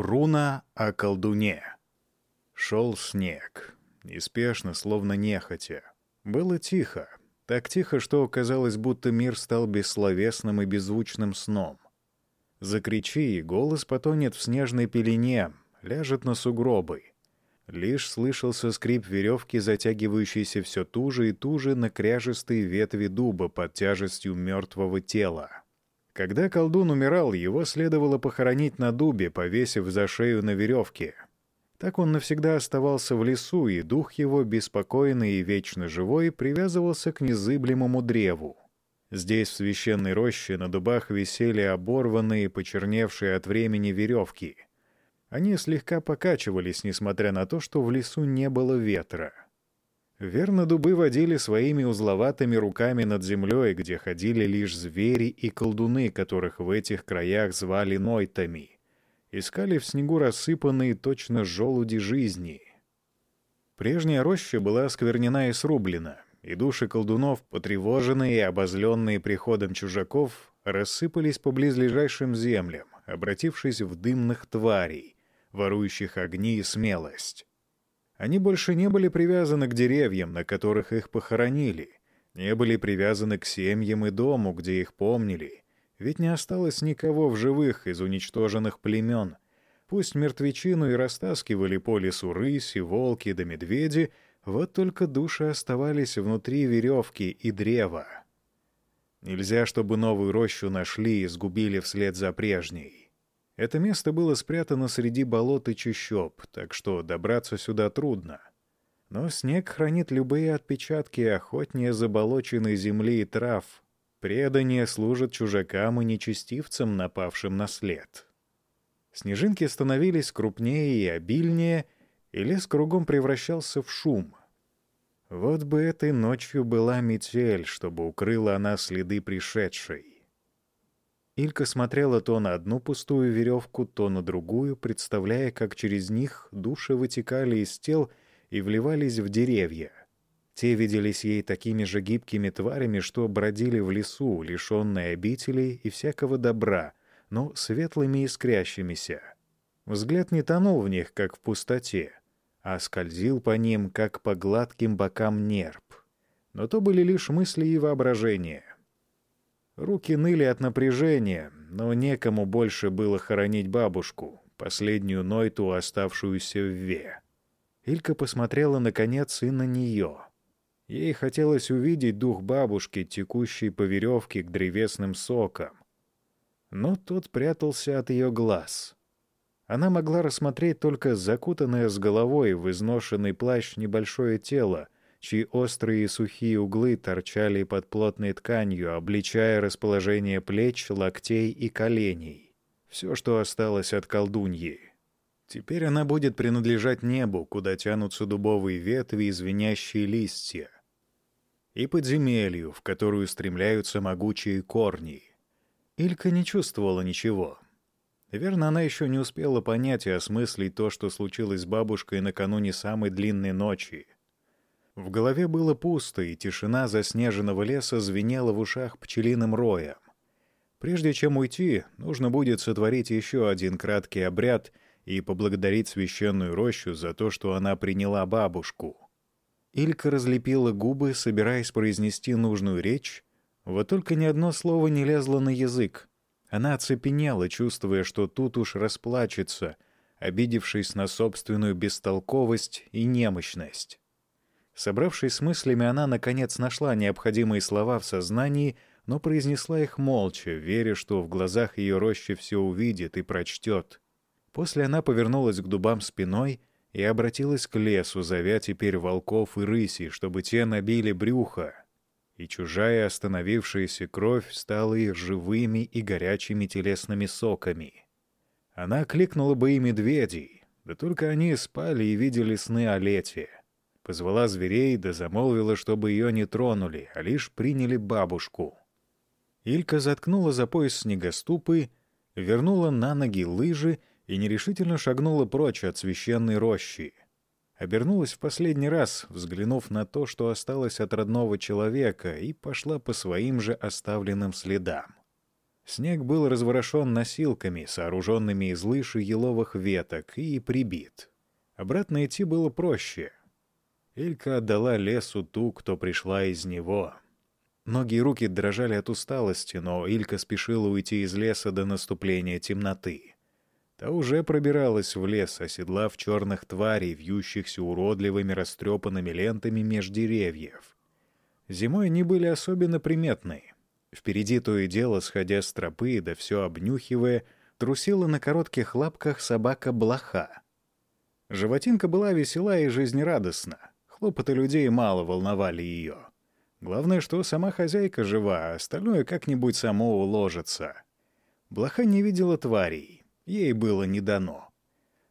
Руна о колдуне. Шел снег. Неспешно, словно нехотя. Было тихо. Так тихо, что казалось, будто мир стал бессловесным и беззвучным сном. Закричи, и голос потонет в снежной пелене, ляжет на сугробы. Лишь слышался скрип веревки, затягивающейся все туже и туже на кряжестые ветви дуба под тяжестью мертвого тела. Когда колдун умирал, его следовало похоронить на дубе, повесив за шею на веревке. Так он навсегда оставался в лесу, и дух его, беспокойный и вечно живой, привязывался к незыблемому древу. Здесь, в священной роще, на дубах висели оборванные, почерневшие от времени веревки. Они слегка покачивались, несмотря на то, что в лесу не было ветра. Верно, дубы водили своими узловатыми руками над землей, где ходили лишь звери и колдуны, которых в этих краях звали нойтами. Искали в снегу рассыпанные точно желуди жизни. Прежняя роща была осквернена и срублена, и души колдунов, потревоженные и обозленные приходом чужаков, рассыпались по близлежащим землям, обратившись в дымных тварей, ворующих огни и смелость. Они больше не были привязаны к деревьям, на которых их похоронили, не были привязаны к семьям и дому, где их помнили, ведь не осталось никого в живых из уничтоженных племен. Пусть мертвечину и растаскивали по лесу рыси, волки да медведи, вот только души оставались внутри веревки и древа. Нельзя, чтобы новую рощу нашли и сгубили вслед за прежней. Это место было спрятано среди болот и чащоб, так что добраться сюда трудно. Но снег хранит любые отпечатки охотнее заболоченной земли и трав. Предание служит чужакам и нечестивцам, напавшим на след. Снежинки становились крупнее и обильнее, и лес кругом превращался в шум. Вот бы этой ночью была метель, чтобы укрыла она следы пришедшей. Илька смотрела то на одну пустую веревку, то на другую, представляя, как через них души вытекали из тел и вливались в деревья. Те виделись ей такими же гибкими тварями, что бродили в лесу, лишенные обителей и всякого добра, но светлыми и искрящимися. Взгляд не тонул в них, как в пустоте, а скользил по ним, как по гладким бокам нерв. Но то были лишь мысли и воображения. Руки ныли от напряжения, но некому больше было хоронить бабушку, последнюю Нойту, оставшуюся в Ве. Илька посмотрела, наконец, и на нее. Ей хотелось увидеть дух бабушки, текущей по веревке к древесным сокам. Но тот прятался от ее глаз. Она могла рассмотреть только закутанное с головой в изношенный плащ небольшое тело — чьи острые и сухие углы торчали под плотной тканью, обличая расположение плеч, локтей и коленей. Все, что осталось от колдуньи. Теперь она будет принадлежать небу, куда тянутся дубовые ветви и звенящие листья, и подземелью, в которую стремляются могучие корни. Илька не чувствовала ничего. Верно, она еще не успела понять и осмыслить то, что случилось с бабушкой накануне самой длинной ночи — в голове было пусто, и тишина заснеженного леса звенела в ушах пчелиным роем. Прежде чем уйти, нужно будет сотворить еще один краткий обряд и поблагодарить священную рощу за то, что она приняла бабушку. Илька разлепила губы, собираясь произнести нужную речь, вот только ни одно слово не лезло на язык. Она оцепенела, чувствуя, что тут уж расплачется, обидевшись на собственную бестолковость и немощность. Собравшись с мыслями, она, наконец, нашла необходимые слова в сознании, но произнесла их молча, веря, что в глазах ее рощи все увидит и прочтет. После она повернулась к дубам спиной и обратилась к лесу, зовя теперь волков и рыси, чтобы те набили брюхо. И чужая остановившаяся кровь стала их живыми и горячими телесными соками. Она кликнула бы и медведей, да только они спали и видели сны о лете. Позвала зверей да замолвила, чтобы ее не тронули, а лишь приняли бабушку. Илька заткнула за пояс снегоступы, вернула на ноги лыжи и нерешительно шагнула прочь от священной рощи. Обернулась в последний раз, взглянув на то, что осталось от родного человека, и пошла по своим же оставленным следам. Снег был разворошен носилками, сооруженными из лыж и еловых веток, и прибит. Обратно идти было проще. Илька отдала лесу ту, кто пришла из него. Ноги и руки дрожали от усталости, но Илька спешила уйти из леса до наступления темноты. Та уже пробиралась в лес, оседлав черных тварей, вьющихся уродливыми растрепанными лентами меж деревьев. Зимой они были особенно приметны. Впереди то и дело, сходя с тропы, да все обнюхивая, трусила на коротких лапках собака-блоха. Животинка была весела и жизнерадостна. Хлопоты людей мало волновали ее. Главное, что сама хозяйка жива, а остальное как-нибудь само уложится. Блоха не видела тварей ей было не дано.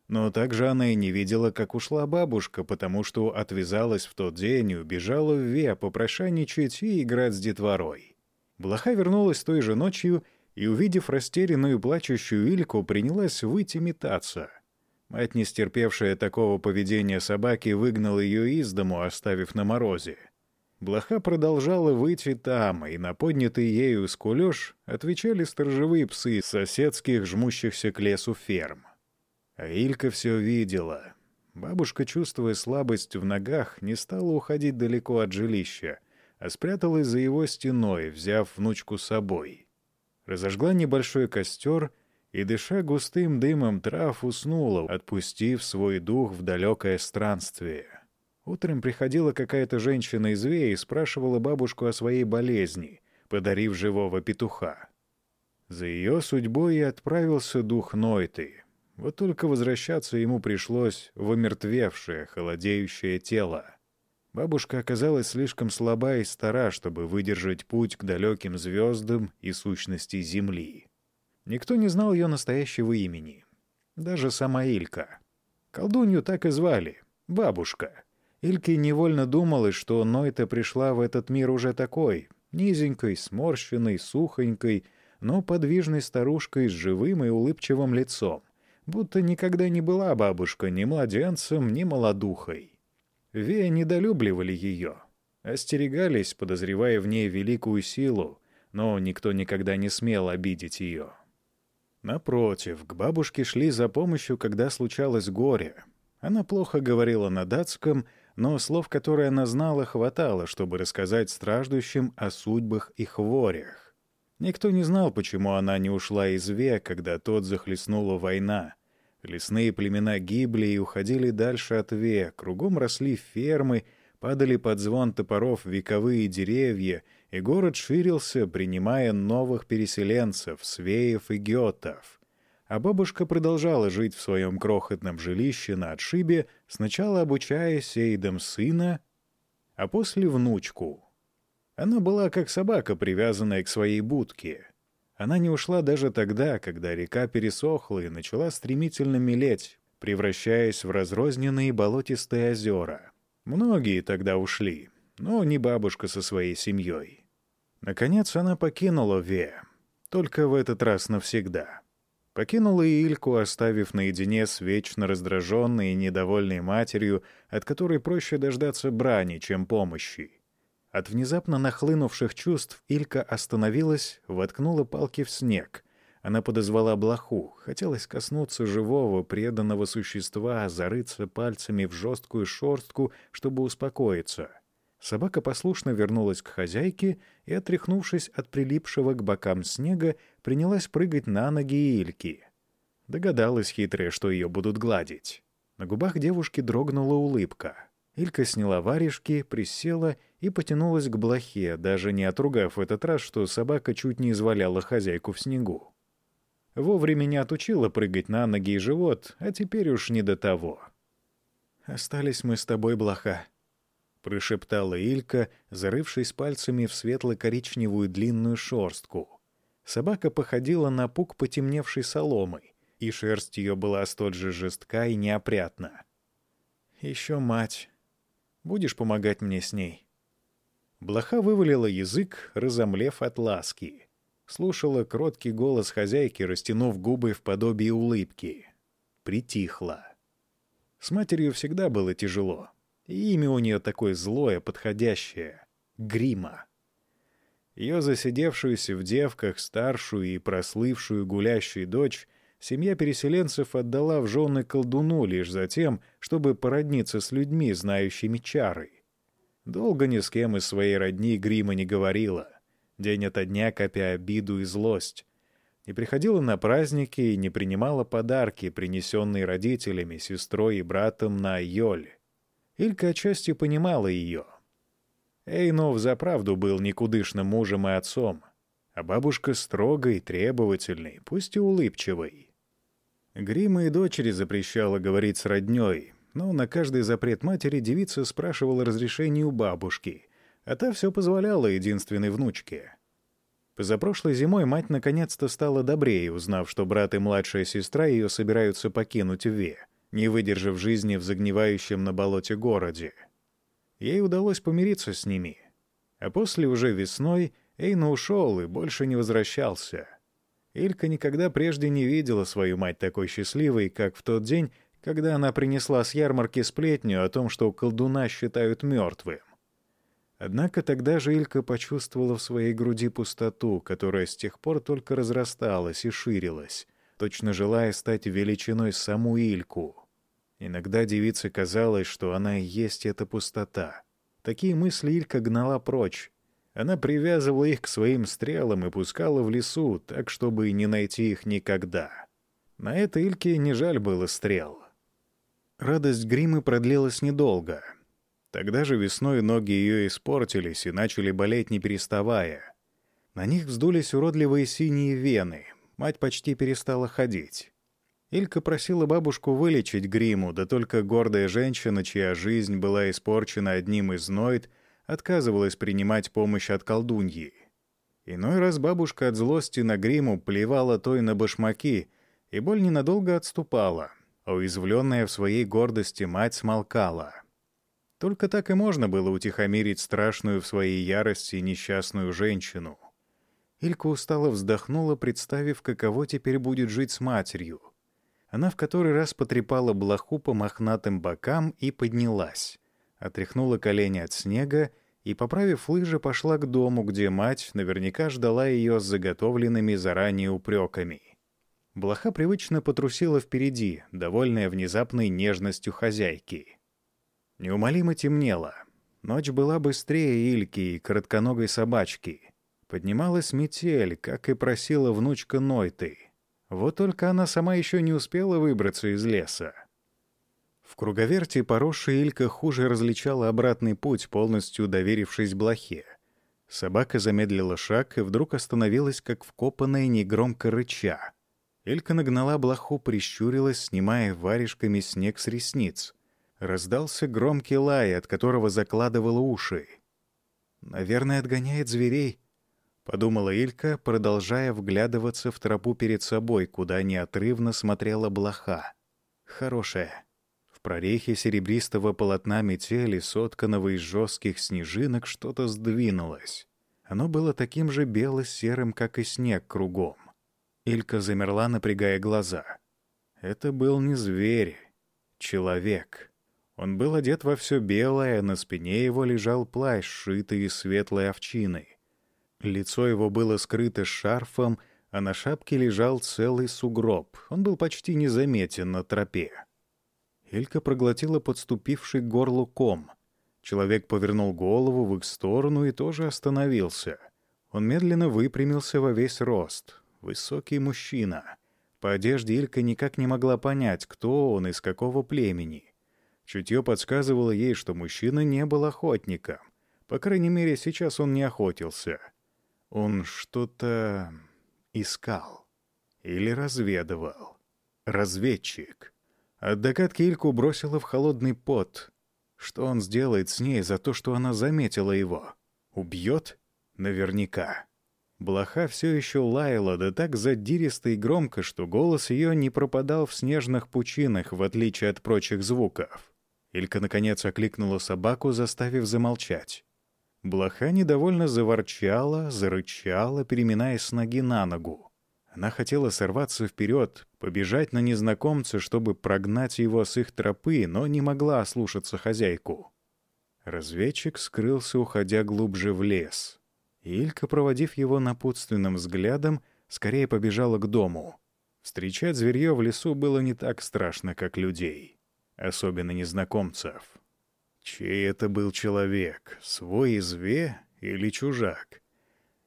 Но также она и не видела, как ушла бабушка, потому что отвязалась в тот день и убежала в Ве попрошайничать и играть с детворой. Блоха вернулась той же ночью и, увидев растерянную плачущую Ильку, принялась выйти метаться. Мать, не стерпевшая такого поведения собаки, выгнала ее из дому, оставив на морозе. Блоха продолжала выйти там, и на поднятый ею скулёж отвечали сторожевые псы соседских, жмущихся к лесу ферм. А Илька все видела. Бабушка, чувствуя слабость в ногах, не стала уходить далеко от жилища, а спряталась за его стеной, взяв внучку с собой. Разожгла небольшой костер и, дыша густым дымом трав, уснула, отпустив свой дух в далекое странствие. Утром приходила какая-то женщина из Веи и спрашивала бабушку о своей болезни, подарив живого петуха. За ее судьбой и отправился дух Нойты. Вот только возвращаться ему пришлось в омертвевшее, холодеющее тело. Бабушка оказалась слишком слаба и стара, чтобы выдержать путь к далеким звездам и сущности Земли. Никто не знал ее настоящего имени. Даже сама Илька. Колдунью так и звали — бабушка — Ильке невольно думалось, что Нойта пришла в этот мир уже такой, низенькой, сморщенной, сухонькой, но подвижной старушкой с живым и улыбчивым лицом, будто никогда не была бабушка ни младенцем, ни молодухой. Вея недолюбливали ее, остерегались, подозревая в ней великую силу, но никто никогда не смел обидеть ее. Напротив, к бабушке шли за помощью, когда случалось горе. Она плохо говорила на датском, но слов, которые она знала, хватало, чтобы рассказать страждущим о судьбах и хворях. Никто не знал, почему она не ушла из Ве, когда тот захлестнула война. Лесные племена гибли и уходили дальше от Ве, кругом росли фермы, падали под звон топоров вековые деревья, и город ширился, принимая новых переселенцев, свеев и гетов а бабушка продолжала жить в своем крохотном жилище на отшибе, сначала обучая сейдам сына, а после внучку. Она была как собака, привязанная к своей будке. Она не ушла даже тогда, когда река пересохла и начала стремительно мелеть, превращаясь в разрозненные болотистые озера. Многие тогда ушли, но не бабушка со своей семьей. Наконец она покинула Ве, только в этот раз навсегда. Покинула и Ильку, оставив наедине с вечно раздраженной и недовольной матерью, от которой проще дождаться брани, чем помощи. От внезапно нахлынувших чувств Илька остановилась, воткнула палки в снег. Она подозвала блоху, хотелось коснуться живого, преданного существа, зарыться пальцами в жесткую шорстку, чтобы успокоиться — Собака послушно вернулась к хозяйке и, отряхнувшись от прилипшего к бокам снега, принялась прыгать на ноги Ильки. Догадалась хитрая, что ее будут гладить. На губах девушки дрогнула улыбка. Илька сняла варежки, присела и потянулась к блохе, даже не отругав в этот раз, что собака чуть не изваляла хозяйку в снегу. Вовремя не отучила прыгать на ноги и живот, а теперь уж не до того. «Остались мы с тобой, блоха», прошептала Илька, зарывшись пальцами в светло-коричневую длинную шорстку. Собака походила на пук потемневшей соломы, и шерсть ее была столь же жестка и неопрятна. «Еще мать. Будешь помогать мне с ней?» Блоха вывалила язык, разомлев от ласки. Слушала кроткий голос хозяйки, растянув губы в подобии улыбки. Притихла. С матерью всегда было тяжело. И имя у нее такое злое, подходящее — Грима. Ее засидевшуюся в девках старшую и прослывшую гулящую дочь семья переселенцев отдала в жены колдуну лишь за тем, чтобы породниться с людьми, знающими чары. Долго ни с кем из своей родни Грима не говорила, день ото дня копя обиду и злость. Не приходила на праздники и не принимала подарки, принесенные родителями, сестрой и братом на Йоль. Илька отчасти понимала ее. Эйнов заправду был никудышным мужем и отцом, а бабушка строгой, требовательной, пусть и улыбчивой. Грима и дочери запрещала говорить с роднёй, но на каждый запрет матери девица спрашивала разрешение у бабушки, а та все позволяла единственной внучке. Позапрошлой зимой мать наконец-то стала добрее, узнав, что брат и младшая сестра ее собираются покинуть Ве, не выдержав жизни в загнивающем на болоте городе. Ей удалось помириться с ними. А после уже весной Эйна ушел и больше не возвращался. Илька никогда прежде не видела свою мать такой счастливой, как в тот день, когда она принесла с ярмарки сплетню о том, что колдуна считают мертвым. Однако тогда же Илька почувствовала в своей груди пустоту, которая с тех пор только разрасталась и ширилась, точно желая стать величиной саму Ильку. Иногда девице казалось, что она и есть эта пустота. Такие мысли Илька гнала прочь. Она привязывала их к своим стрелам и пускала в лесу, так, чтобы не найти их никогда. На это Ильке не жаль было стрел. Радость Гримы продлилась недолго — Тогда же весной ноги ее испортились и начали болеть не переставая. На них вздулись уродливые синие вены. Мать почти перестала ходить. Илька просила бабушку вылечить гриму, да только гордая женщина, чья жизнь была испорчена одним из ноид, отказывалась принимать помощь от колдуньи. Иной раз бабушка от злости на гриму плевала той на башмаки, и боль ненадолго отступала, а уязвленная в своей гордости мать смолкала — только так и можно было утихомирить страшную в своей ярости несчастную женщину. Илька устало вздохнула, представив, каково теперь будет жить с матерью. Она в который раз потрепала блоху по мохнатым бокам и поднялась. Отряхнула колени от снега и, поправив лыжи, пошла к дому, где мать наверняка ждала ее с заготовленными заранее упреками. Блоха привычно потрусила впереди, довольная внезапной нежностью хозяйки — Неумолимо темнело. Ночь была быстрее Ильки и коротконогой собачки. Поднималась метель, как и просила внучка Нойты. Вот только она сама еще не успела выбраться из леса. В круговерте поросшая Илька хуже различала обратный путь, полностью доверившись блохе. Собака замедлила шаг и вдруг остановилась, как вкопанная негромко рыча. Илька нагнала блоху, прищурилась, снимая варежками снег с ресниц. Раздался громкий лай, от которого закладывало уши. «Наверное, отгоняет зверей», — подумала Илька, продолжая вглядываться в тропу перед собой, куда неотрывно смотрела блоха. «Хорошая». В прорехе серебристого полотна метели, сотканного из жестких снежинок, что-то сдвинулось. Оно было таким же бело-серым, как и снег кругом. Илька замерла, напрягая глаза. Это был не зверь, человек. Он был одет во все белое, на спине его лежал плащ, сшитый из светлой овчины. Лицо его было скрыто шарфом, а на шапке лежал целый сугроб. Он был почти незаметен на тропе. Илька проглотила подступивший к горлу ком. Человек повернул голову в их сторону и тоже остановился. Он медленно выпрямился во весь рост. Высокий мужчина. По одежде Илька никак не могла понять, кто он, из какого племени. Чутье подсказывало ей, что мужчина не был охотником. По крайней мере, сейчас он не охотился. Он что-то искал. Или разведывал. Разведчик. От догадки Ильку бросила в холодный пот. Что он сделает с ней за то, что она заметила его? Убьет? Наверняка. Блоха все еще лаяла, да так задиристо и громко, что голос ее не пропадал в снежных пучинах, в отличие от прочих звуков. Илька, наконец, окликнула собаку, заставив замолчать. Блоха недовольно заворчала, зарычала, переминаясь с ноги на ногу. Она хотела сорваться вперед, побежать на незнакомца, чтобы прогнать его с их тропы, но не могла ослушаться хозяйку. Разведчик скрылся, уходя глубже в лес. Илька, проводив его напутственным взглядом, скорее побежала к дому. Встречать зверье в лесу было не так страшно, как людей, особенно незнакомцев. Чей это был человек, свой изве или чужак?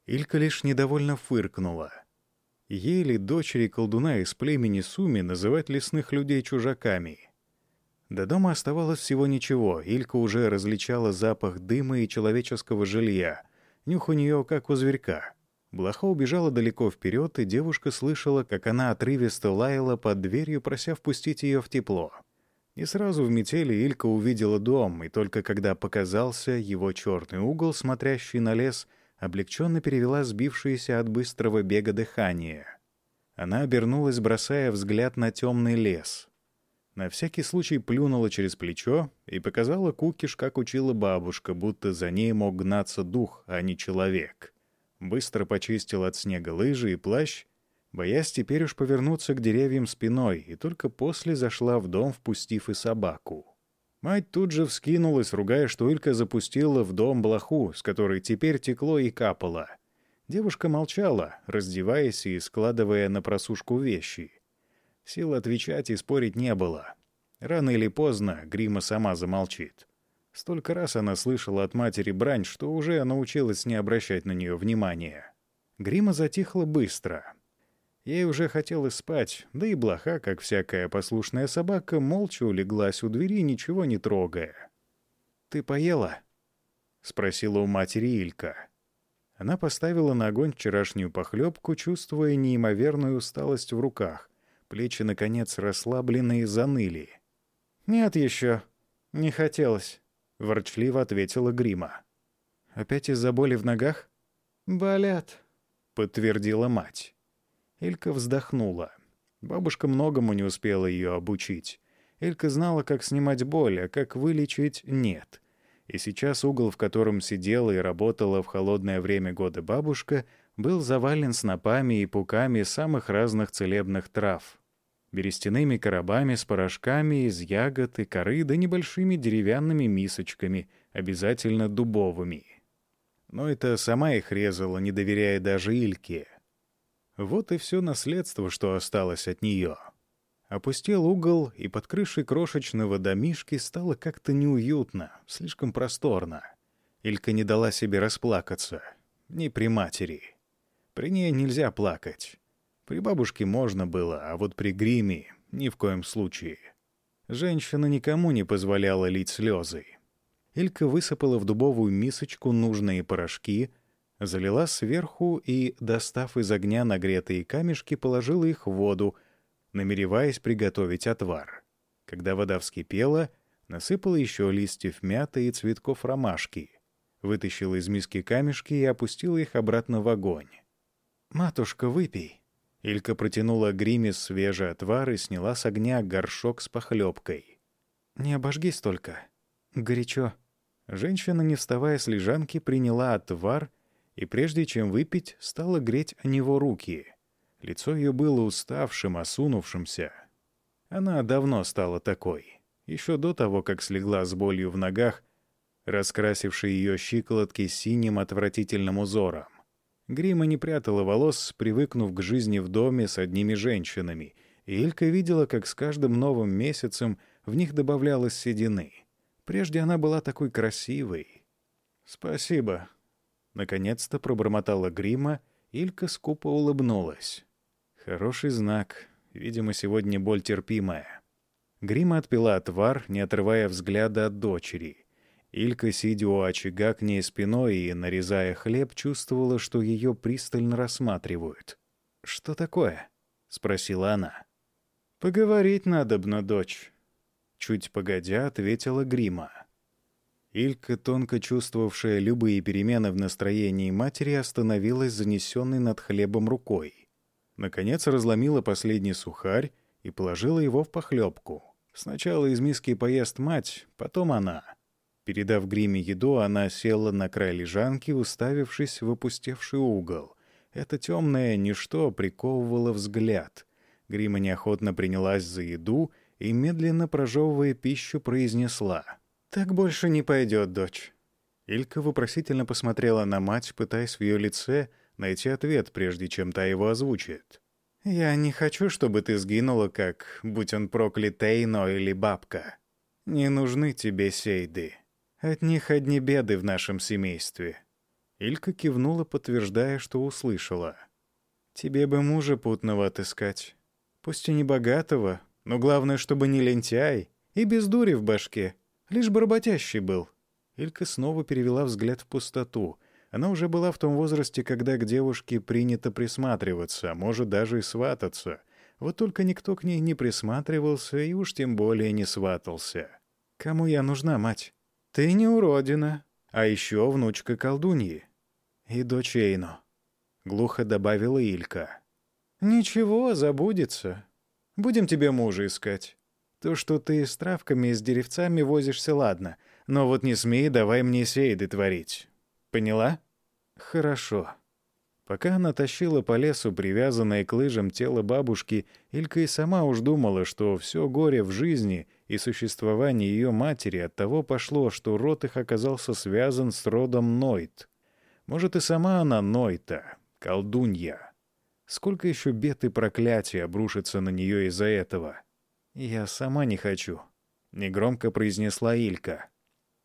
Илька лишь недовольно фыркнула. Ей ли дочери колдуна из племени Суми называть лесных людей чужаками? До дома оставалось всего ничего. Илька уже различала запах дыма и человеческого жилья. Нюх у нее, как у зверька. Блоха убежала далеко вперед, и девушка слышала, как она отрывисто лаяла под дверью, прося впустить ее в тепло. Не сразу в метели Илька увидела дом, и только когда показался его черный угол, смотрящий на лес, облегченно перевела сбившееся от быстрого бега дыхание. Она обернулась, бросая взгляд на темный лес. На всякий случай плюнула через плечо и показала Кукиш, как учила бабушка, будто за ней мог гнаться дух, а не человек быстро почистил от снега лыжи и плащ, боясь теперь уж повернуться к деревьям спиной, и только после зашла в дом, впустив и собаку. Мать тут же вскинулась, ругая, что Илька запустила в дом блоху, с которой теперь текло и капало. Девушка молчала, раздеваясь и складывая на просушку вещи. Сил отвечать и спорить не было. Рано или поздно Грима сама замолчит. Столько раз она слышала от матери брань, что уже научилась не обращать на нее внимания. Грима затихла быстро. Ей уже хотелось спать, да и блоха, как всякая послушная собака, молча улеглась у двери, ничего не трогая. «Ты поела?» — спросила у матери Илька. Она поставила на огонь вчерашнюю похлебку, чувствуя неимоверную усталость в руках. Плечи, наконец, расслабленные заныли. «Нет еще. Не хотелось». — ворчливо ответила Грима. «Опять из-за боли в ногах?» «Болят», — подтвердила мать. Элька вздохнула. Бабушка многому не успела ее обучить. Элька знала, как снимать боль, а как вылечить — нет. И сейчас угол, в котором сидела и работала в холодное время года бабушка, был завален снопами и пуками самых разных целебных трав берестяными коробами с порошками из ягод и коры да небольшими деревянными мисочками, обязательно дубовыми. Но это сама их резала, не доверяя даже Ильке. Вот и все наследство, что осталось от нее. Опустел угол, и под крышей крошечного домишки стало как-то неуютно, слишком просторно. Илька не дала себе расплакаться. Ни при матери. При ней нельзя плакать. При бабушке можно было, а вот при гриме — ни в коем случае. Женщина никому не позволяла лить слезы. Илька высыпала в дубовую мисочку нужные порошки, залила сверху и, достав из огня нагретые камешки, положила их в воду, намереваясь приготовить отвар. Когда вода вскипела, насыпала еще листьев мяты и цветков ромашки, вытащила из миски камешки и опустила их обратно в огонь. «Матушка, выпей», Илька протянула гриме свежий отвар и сняла с огня горшок с похлебкой. «Не обожгись только. Горячо». Женщина, не вставая с лежанки, приняла отвар и, прежде чем выпить, стала греть о него руки. Лицо ее было уставшим, осунувшимся. Она давно стала такой. Еще до того, как слегла с болью в ногах, раскрасившей ее щиколотки синим отвратительным узором. Грима не прятала волос, привыкнув к жизни в доме с одними женщинами, и Илька видела, как с каждым новым месяцем в них добавлялось седины. Прежде она была такой красивой. «Спасибо». Наконец-то пробормотала Грима, Илька скупо улыбнулась. «Хороший знак. Видимо, сегодня боль терпимая». Грима отпила отвар, не отрывая взгляда от дочери — Илька, сидя у очага к ней спиной и нарезая хлеб, чувствовала, что ее пристально рассматривают. «Что такое?» — спросила она. «Поговорить надобно, дочь». Чуть погодя, ответила Грима. Илька, тонко чувствовавшая любые перемены в настроении матери, остановилась занесенной над хлебом рукой. Наконец разломила последний сухарь и положила его в похлебку. Сначала из миски поест мать, потом она — Передав Гриме еду, она села на край лежанки, уставившись в опустевший угол. Это темное ничто приковывало взгляд. Грима неохотно принялась за еду и, медленно прожевывая пищу, произнесла. «Так больше не пойдет, дочь». Илька вопросительно посмотрела на мать, пытаясь в ее лице найти ответ, прежде чем та его озвучит. «Я не хочу, чтобы ты сгинула, как, будь он проклят Эйно или бабка. Не нужны тебе сейды. От них одни беды в нашем семействе». Илька кивнула, подтверждая, что услышала. «Тебе бы мужа путного отыскать. Пусть и не богатого, но главное, чтобы не лентяй и без дури в башке, лишь бы работящий был». Илька снова перевела взгляд в пустоту — она уже была в том возрасте, когда к девушке принято присматриваться, а может даже и свататься. Вот только никто к ней не присматривался и уж тем более не сватался. «Кому я нужна, мать?» «Ты не уродина, а еще внучка колдуньи. И дочь Эйно», — глухо добавила Илька. «Ничего, забудется. Будем тебе мужа искать. То, что ты с травками и с деревцами возишься, ладно, но вот не смей давай мне сейды творить. Поняла? Хорошо. Пока она тащила по лесу привязанное к лыжам тело бабушки, Илька и сама уж думала, что все горе в жизни и существовании ее матери от того пошло, что род их оказался связан с родом Нойт. Может, и сама она Нойта, колдунья. Сколько еще бед и проклятий обрушится на нее из-за этого? «Я сама не хочу», — негромко произнесла Илька.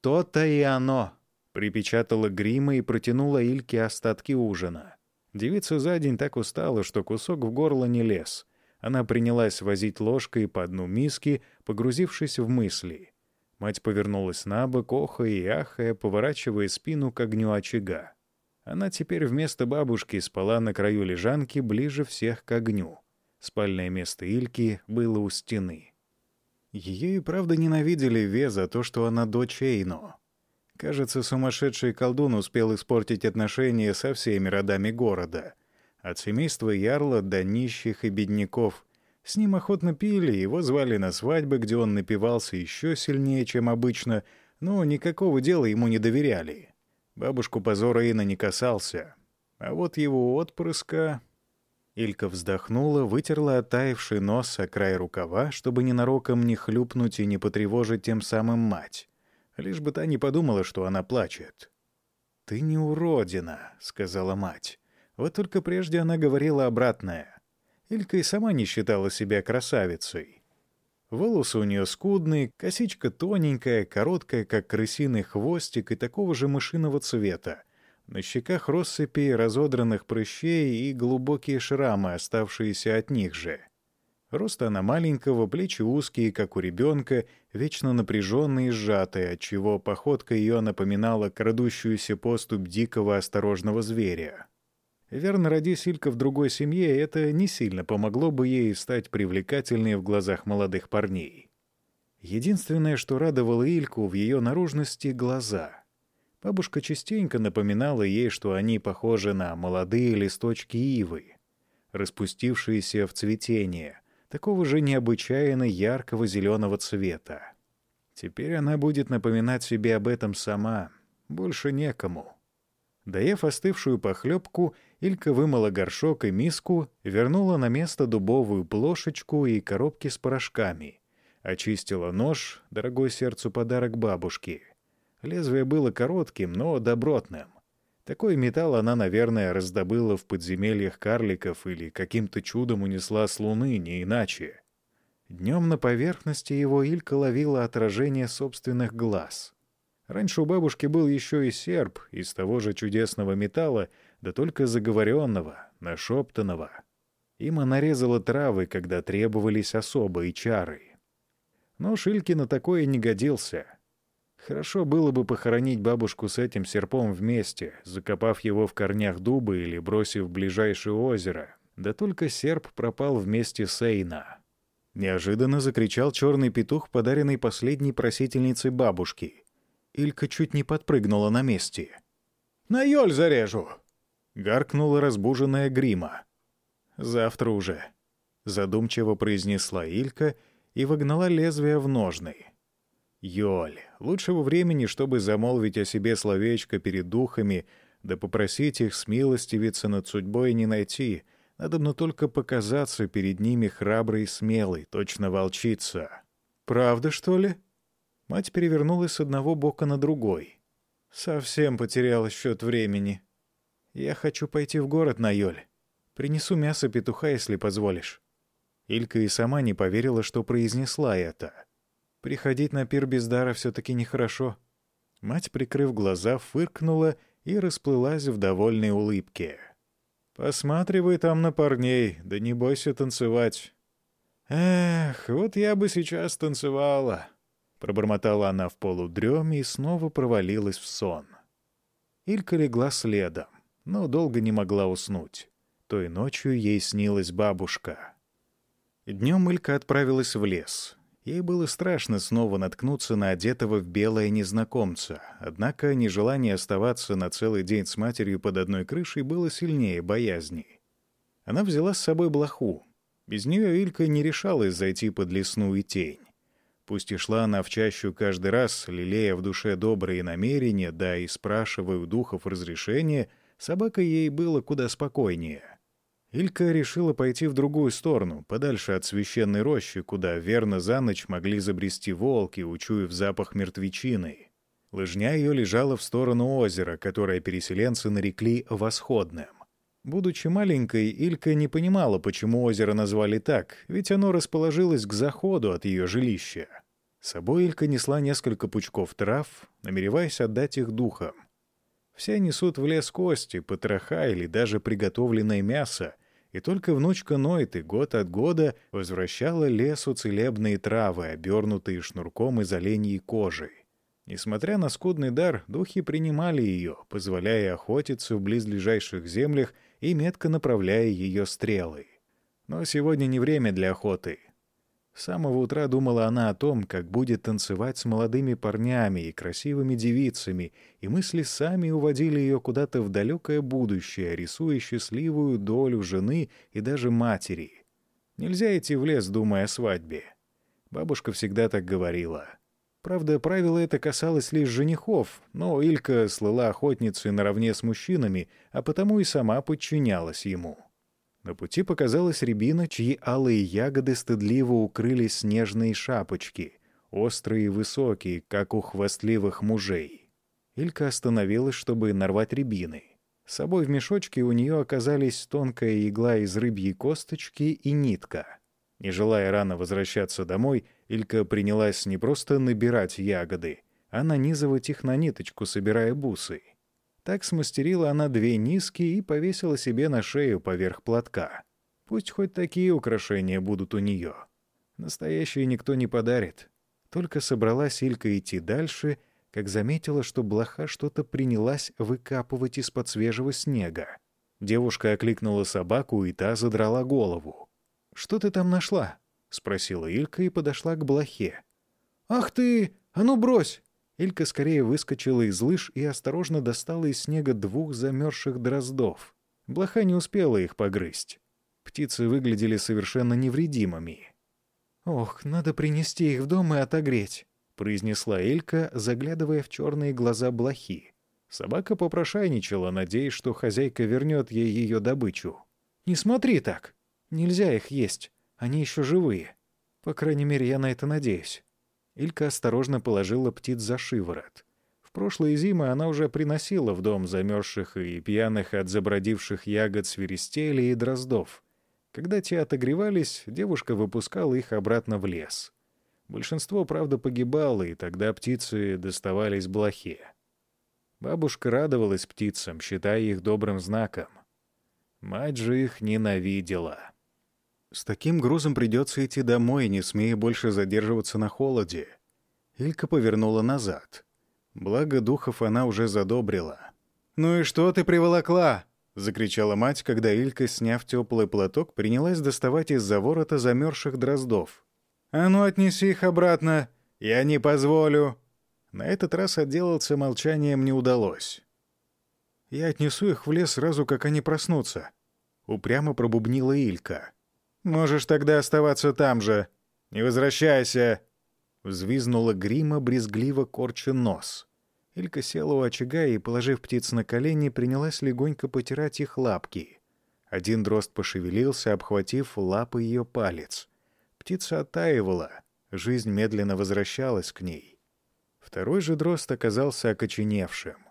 «То-то и оно», Припечатала грима и протянула Ильке остатки ужина. Девица за день так устала, что кусок в горло не лез. Она принялась возить ложкой по дну миски, погрузившись в мысли. Мать повернулась на бок, охая и ахая, поворачивая спину к огню очага. Она теперь вместо бабушки спала на краю лежанки ближе всех к огню. Спальное место Ильки было у стены. Ее и правда ненавидели Ве за то, что она дочь Эйно. Кажется, сумасшедший колдун успел испортить отношения со всеми родами города. От семейства Ярла до нищих и бедняков. С ним охотно пили, его звали на свадьбы, где он напивался еще сильнее, чем обычно, но никакого дела ему не доверяли. Бабушку позора Ина не касался. А вот его отпрыска... Илька вздохнула, вытерла оттаивший нос о край рукава, чтобы ненароком не хлюпнуть и не потревожить тем самым мать. Лишь бы та не подумала, что она плачет. «Ты не уродина», — сказала мать. Вот только прежде она говорила обратное. Илька и сама не считала себя красавицей. Волосы у нее скудные, косичка тоненькая, короткая, как крысиный хвостик, и такого же мышиного цвета. На щеках россыпи разодранных прыщей и глубокие шрамы, оставшиеся от них же. Роста она маленького, плечи узкие, как у ребенка, вечно напряженные и сжатые, отчего походка ее напоминала крадущуюся поступь дикого осторожного зверя. Верно, родись Илька в другой семье, это не сильно помогло бы ей стать привлекательной в глазах молодых парней. Единственное, что радовало Ильку в ее наружности — глаза. Бабушка частенько напоминала ей, что они похожи на молодые листочки ивы, распустившиеся в цветение — такого же необычайно яркого зеленого цвета. Теперь она будет напоминать себе об этом сама, больше некому. Доев остывшую похлебку, Илька вымыла горшок и миску, вернула на место дубовую плошечку и коробки с порошками. Очистила нож, дорогой сердцу подарок бабушки. Лезвие было коротким, но добротным. Такой металл она, наверное, раздобыла в подземельях карликов или каким-то чудом унесла с Луны, не иначе. Днем на поверхности его Илька ловила отражение собственных глаз. Раньше у бабушки был еще и серп из того же чудесного металла, да только заговоренного, нашептанного. Им она резала травы, когда требовались особые чары. Но Шильки на такое не годился — Хорошо было бы похоронить бабушку с этим серпом вместе, закопав его в корнях дуба или бросив в ближайшее озеро. Да только серп пропал вместе с Эйна. Неожиданно закричал черный петух, подаренный последней просительницей бабушки. Илька чуть не подпрыгнула на месте. «На ёль зарежу!» — гаркнула разбуженная грима. «Завтра уже», — задумчиво произнесла Илька и вогнала лезвие в ножны. Йоль, лучшего времени, чтобы замолвить о себе словечко перед духами, да попросить их смилостивиться над судьбой не найти. Надо но только показаться перед ними храброй и смелой, точно волчица. «Правда, что ли?» Мать перевернулась с одного бока на другой. Совсем потеряла счет времени. Я хочу пойти в город на Йоль. Принесу мясо петуха, если позволишь. Илька и сама не поверила, что произнесла это. Приходить на пир без дара все-таки нехорошо. Мать, прикрыв глаза, фыркнула и расплылась в довольной улыбке. «Посматривай там на парней, да не бойся танцевать». «Эх, вот я бы сейчас танцевала», — пробормотала она в полудреме и снова провалилась в сон. Илька легла следом, но долго не могла уснуть. Той ночью ей снилась бабушка. Днем Илька отправилась в лес. Ей было страшно снова наткнуться на одетого в белое незнакомца, однако нежелание оставаться на целый день с матерью под одной крышей было сильнее боязни. Она взяла с собой блоху. Без нее Илька не решалась зайти под лесную тень. Пусть и шла она в чащу каждый раз, лелея в душе добрые намерения, да и спрашивая у духов разрешения, собака ей было куда спокойнее. Илька решила пойти в другую сторону, подальше от священной рощи, куда верно за ночь могли забрести волки, учуяв запах мертвечины. Лыжня ее лежала в сторону озера, которое переселенцы нарекли «восходным». Будучи маленькой, Илька не понимала, почему озеро назвали так, ведь оно расположилось к заходу от ее жилища. С собой Илька несла несколько пучков трав, намереваясь отдать их духам. Все несут в лес кости, потроха или даже приготовленное мясо, и только внучка Нойты год от года возвращала лесу целебные травы, обернутые шнурком из оленьей кожи. Несмотря на скудный дар, духи принимали ее, позволяя охотиться в близлежащих землях и метко направляя ее стрелы. Но сегодня не время для охоты. С самого утра думала она о том, как будет танцевать с молодыми парнями и красивыми девицами, и мысли сами уводили ее куда-то в далекое будущее, рисуя счастливую долю жены и даже матери. Нельзя идти в лес, думая о свадьбе. Бабушка всегда так говорила. Правда, правило это касалось лишь женихов, но Илька слыла охотницей наравне с мужчинами, а потому и сама подчинялась ему. На пути показалась рябина, чьи алые ягоды стыдливо укрыли снежные шапочки, острые и высокие, как у хвастливых мужей. Илька остановилась, чтобы нарвать рябины. С собой в мешочке у нее оказались тонкая игла из рыбьей косточки и нитка. Не желая рано возвращаться домой, Илька принялась не просто набирать ягоды, а нанизывать их на ниточку, собирая бусы. Так смастерила она две низки и повесила себе на шею поверх платка. Пусть хоть такие украшения будут у нее. Настоящие никто не подарит. Только собралась Илька идти дальше, как заметила, что блоха что-то принялась выкапывать из-под свежего снега. Девушка окликнула собаку, и та задрала голову. «Что ты там нашла?» — спросила Илька и подошла к блохе. «Ах ты! А ну брось!» Илька скорее выскочила из лыж и осторожно достала из снега двух замерзших дроздов. Блоха не успела их погрызть. Птицы выглядели совершенно невредимыми. «Ох, надо принести их в дом и отогреть», — произнесла Элька, заглядывая в черные глаза блохи. Собака попрошайничала, надеясь, что хозяйка вернет ей ее добычу. «Не смотри так! Нельзя их есть. Они еще живые. По крайней мере, я на это надеюсь». Илька осторожно положила птиц за шиворот. В прошлые зимы она уже приносила в дом замерзших и пьяных от забродивших ягод свиристелей и дроздов. Когда те отогревались, девушка выпускала их обратно в лес. Большинство, правда, погибало, и тогда птицы доставались блохе. Бабушка радовалась птицам, считая их добрым знаком. Мать же их ненавидела. С таким грузом придется идти домой, не смея больше задерживаться на холоде. Илька повернула назад. Благо духов она уже задобрила. «Ну и что ты приволокла?» — закричала мать, когда Илька, сняв теплый платок, принялась доставать из-за ворота замерзших дроздов. «А ну отнеси их обратно! Я не позволю!» На этот раз отделаться молчанием не удалось. «Я отнесу их в лес сразу, как они проснутся», — упрямо пробубнила Илька. «Можешь тогда оставаться там же. Не возвращайся!» Взвизнула грима, брезгливо корча нос. Илька села у очага и, положив птиц на колени, принялась легонько потирать их лапки. Один дрозд пошевелился, обхватив лапы ее палец. Птица оттаивала, жизнь медленно возвращалась к ней. Второй же дрозд оказался окоченевшим.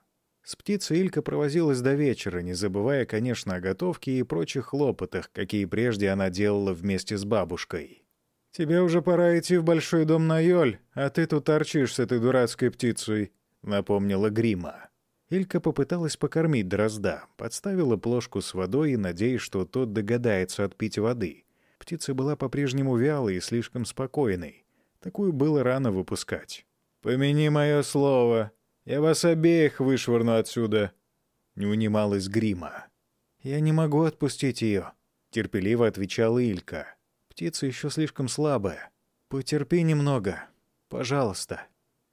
С птицей Илька провозилась до вечера, не забывая, конечно, о готовке и прочих хлопотах, какие прежде она делала вместе с бабушкой. «Тебе уже пора идти в большой дом на Йоль, а ты тут торчишь с этой дурацкой птицей», — напомнила Грима. Илька попыталась покормить дрозда, подставила плошку с водой и надеясь, что тот догадается отпить воды. Птица была по-прежнему вялой и слишком спокойной. Такую было рано выпускать. «Помяни мое слово. Я вас обеих вышвырну отсюда», — не унималась Грима. «Я не могу отпустить ее», — терпеливо отвечала Илька. «Птица еще слишком слабая. Потерпи немного. Пожалуйста».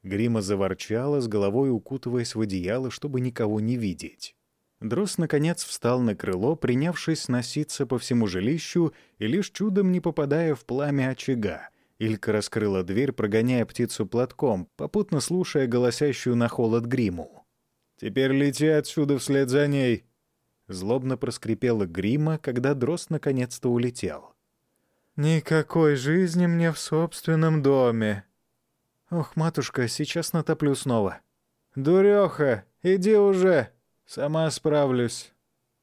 Грима заворчала, с головой укутываясь в одеяло, чтобы никого не видеть. Дрозд, наконец, встал на крыло, принявшись носиться по всему жилищу и лишь чудом не попадая в пламя очага. Илька раскрыла дверь, прогоняя птицу платком, попутно слушая голосящую на холод гриму. «Теперь лети отсюда вслед за ней!» Злобно проскрипела грима, когда дрозд наконец-то улетел. «Никакой жизни мне в собственном доме!» «Ох, матушка, сейчас натоплю снова». «Дуреха, иди уже! Сама справлюсь».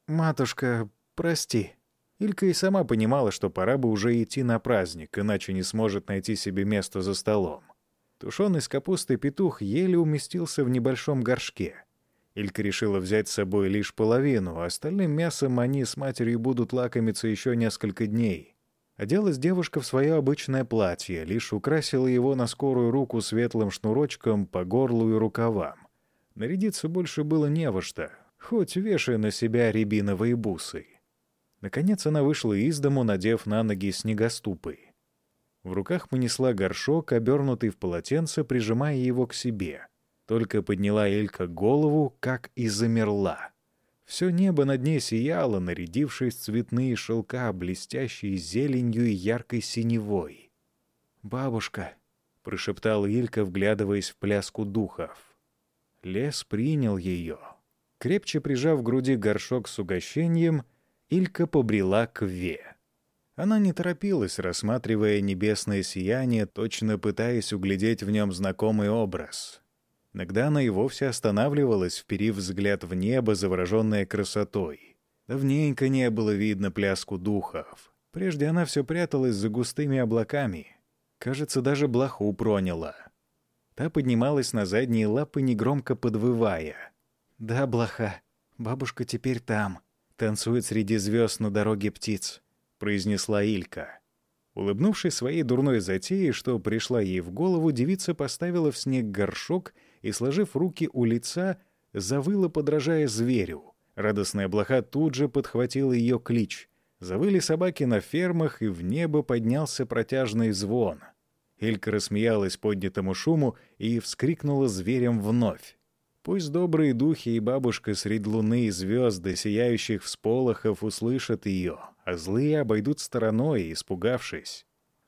«Матушка, прости». Илька и сама понимала, что пора бы уже идти на праздник, иначе не сможет найти себе место за столом. Тушеный с капустой петух еле уместился в небольшом горшке. Илька решила взять с собой лишь половину, а остальным мясом они с матерью будут лакомиться еще несколько дней. Оделась девушка в свое обычное платье, лишь украсила его на скорую руку светлым шнурочком по горлу и рукавам. Нарядиться больше было не во что, хоть вешая на себя рябиновые бусы. Наконец она вышла из дому, надев на ноги снегоступы. В руках понесла горшок, обернутый в полотенце, прижимая его к себе. Только подняла Элька голову, как и замерла. Все небо над ней сияло, нарядившись цветные шелка, блестящие зеленью и яркой синевой. «Бабушка», — прошептала Илька, вглядываясь в пляску духов. Лес принял ее. Крепче прижав к груди горшок с угощением, Илька побрела к Ве. Она не торопилась, рассматривая небесное сияние, точно пытаясь углядеть в нем знакомый образ. Иногда она и вовсе останавливалась, вперив взгляд в небо, завороженная красотой. Давненько не было видно пляску духов. Прежде она все пряталась за густыми облаками. Кажется, даже блоху проняла. Та поднималась на задние лапы, негромко подвывая. «Да, блоха, бабушка теперь там. Танцует среди звезд на дороге птиц», — произнесла Илька. Улыбнувшись своей дурной затеей, что пришла ей в голову, девица поставила в снег горшок — и, сложив руки у лица, завыла, подражая зверю. Радостная блоха тут же подхватила ее клич. Завыли собаки на фермах, и в небо поднялся протяжный звон. Элька рассмеялась поднятому шуму и вскрикнула зверем вновь. Пусть добрые духи и бабушка среди луны и звезды, сияющих всполохов, услышат ее, а злые обойдут стороной, испугавшись.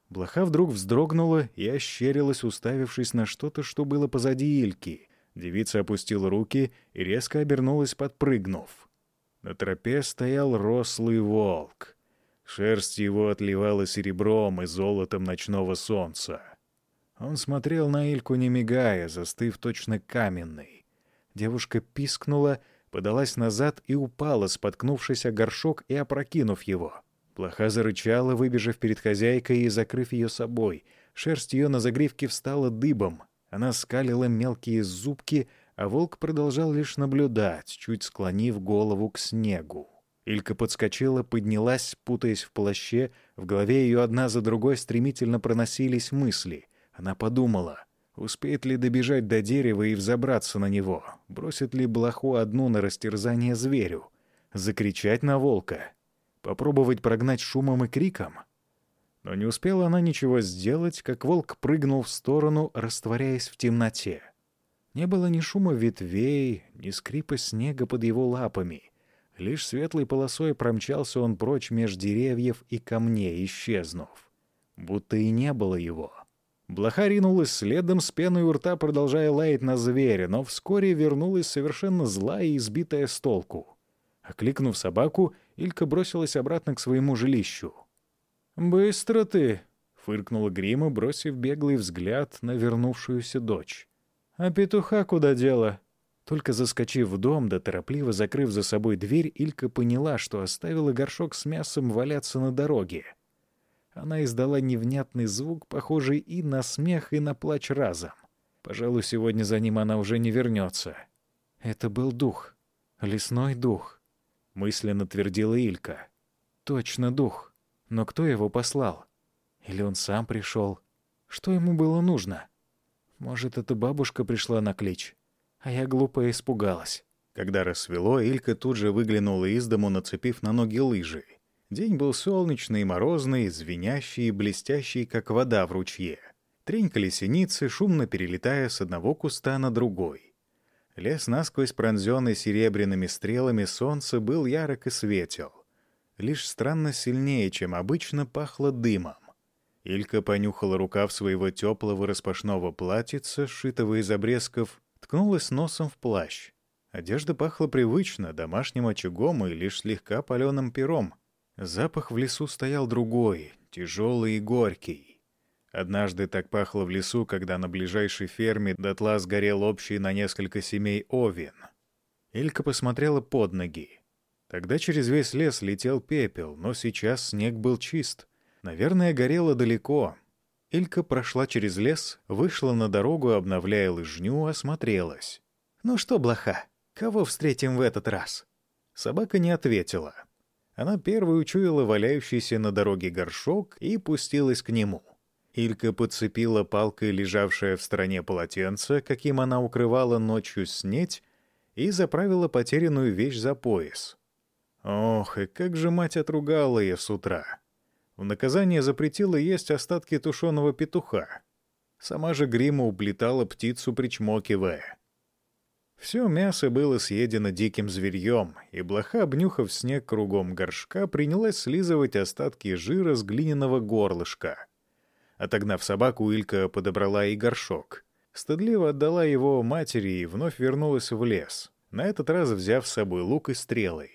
Блоха вдруг вздрогнула и ощерилась, уставившись на что-то, что было позади Ильки. Девица опустила руки и резко обернулась, подпрыгнув. На тропе стоял рослый волк. Шерсть его отливала серебром и золотом ночного солнца. Он смотрел на Ильку, не мигая, застыв точно каменный. Девушка пискнула, подалась назад и упала, споткнувшись о горшок и опрокинув его — Плоха зарычала, выбежав перед хозяйкой и закрыв ее собой. Шерсть ее на загривке встала дыбом. Она скалила мелкие зубки, а волк продолжал лишь наблюдать, чуть склонив голову к снегу. Илька подскочила, поднялась, путаясь в плаще. В голове ее одна за другой стремительно проносились мысли. Она подумала, успеет ли добежать до дерева и взобраться на него, бросит ли блоху одну на растерзание зверю, закричать на волка — Попробовать прогнать шумом и криком? Но не успела она ничего сделать, как волк прыгнул в сторону, растворяясь в темноте. Не было ни шума ветвей, ни скрипа снега под его лапами. Лишь светлой полосой промчался он прочь меж деревьев и камней, исчезнув. Будто и не было его. Блоха ринулась следом с пеной у рта, продолжая лаять на зверя, но вскоре вернулась совершенно злая и избитая с толку. Окликнув собаку, Илька бросилась обратно к своему жилищу. «Быстро ты!» — фыркнула Грима, бросив беглый взгляд на вернувшуюся дочь. «А петуха куда дела? Только заскочив в дом, да торопливо закрыв за собой дверь, Илька поняла, что оставила горшок с мясом валяться на дороге. Она издала невнятный звук, похожий и на смех, и на плач разом. Пожалуй, сегодня за ним она уже не вернется. Это был дух. Лесной дух. Мысленно твердила Илька. Точно дух. Но кто его послал? Или он сам пришел? Что ему было нужно? Может, эта бабушка пришла на клич? А я глупо испугалась. Когда рассвело, Илька тут же выглянула из дому, нацепив на ноги лыжи. День был солнечный, морозный, звенящий и блестящий, как вода в ручье. Тренькали синицы, шумно перелетая с одного куста на другой. Лес насквозь пронзенный серебряными стрелами солнца был ярок и светел. Лишь странно сильнее, чем обычно, пахло дымом. Илька понюхала рукав своего теплого распашного платьица, сшитого из обрезков, ткнулась носом в плащ. Одежда пахла привычно, домашним очагом и лишь слегка паленым пером. Запах в лесу стоял другой, тяжелый и горький. Однажды так пахло в лесу, когда на ближайшей ферме дотла сгорел общий на несколько семей овен. Илька посмотрела под ноги. Тогда через весь лес летел пепел, но сейчас снег был чист. Наверное, горело далеко. Илька прошла через лес, вышла на дорогу, обновляя лыжню, осмотрелась. «Ну что, блоха, кого встретим в этот раз?» Собака не ответила. Она первой учуяла валяющийся на дороге горшок и пустилась к нему. Илька подцепила палкой лежавшее в стороне полотенце, каким она укрывала ночью снеть, и заправила потерянную вещь за пояс. Ох, и как же мать отругала ее с утра. В наказание запретила есть остатки тушеного петуха. Сама же Грима уплетала птицу, причмокивая. Все мясо было съедено диким зверьем, и блоха, обнюхав снег кругом горшка, принялась слизывать остатки жира с глиняного горлышка. Отогнав собаку, Илька подобрала и горшок. Стыдливо отдала его матери и вновь вернулась в лес, на этот раз взяв с собой лук и стрелы.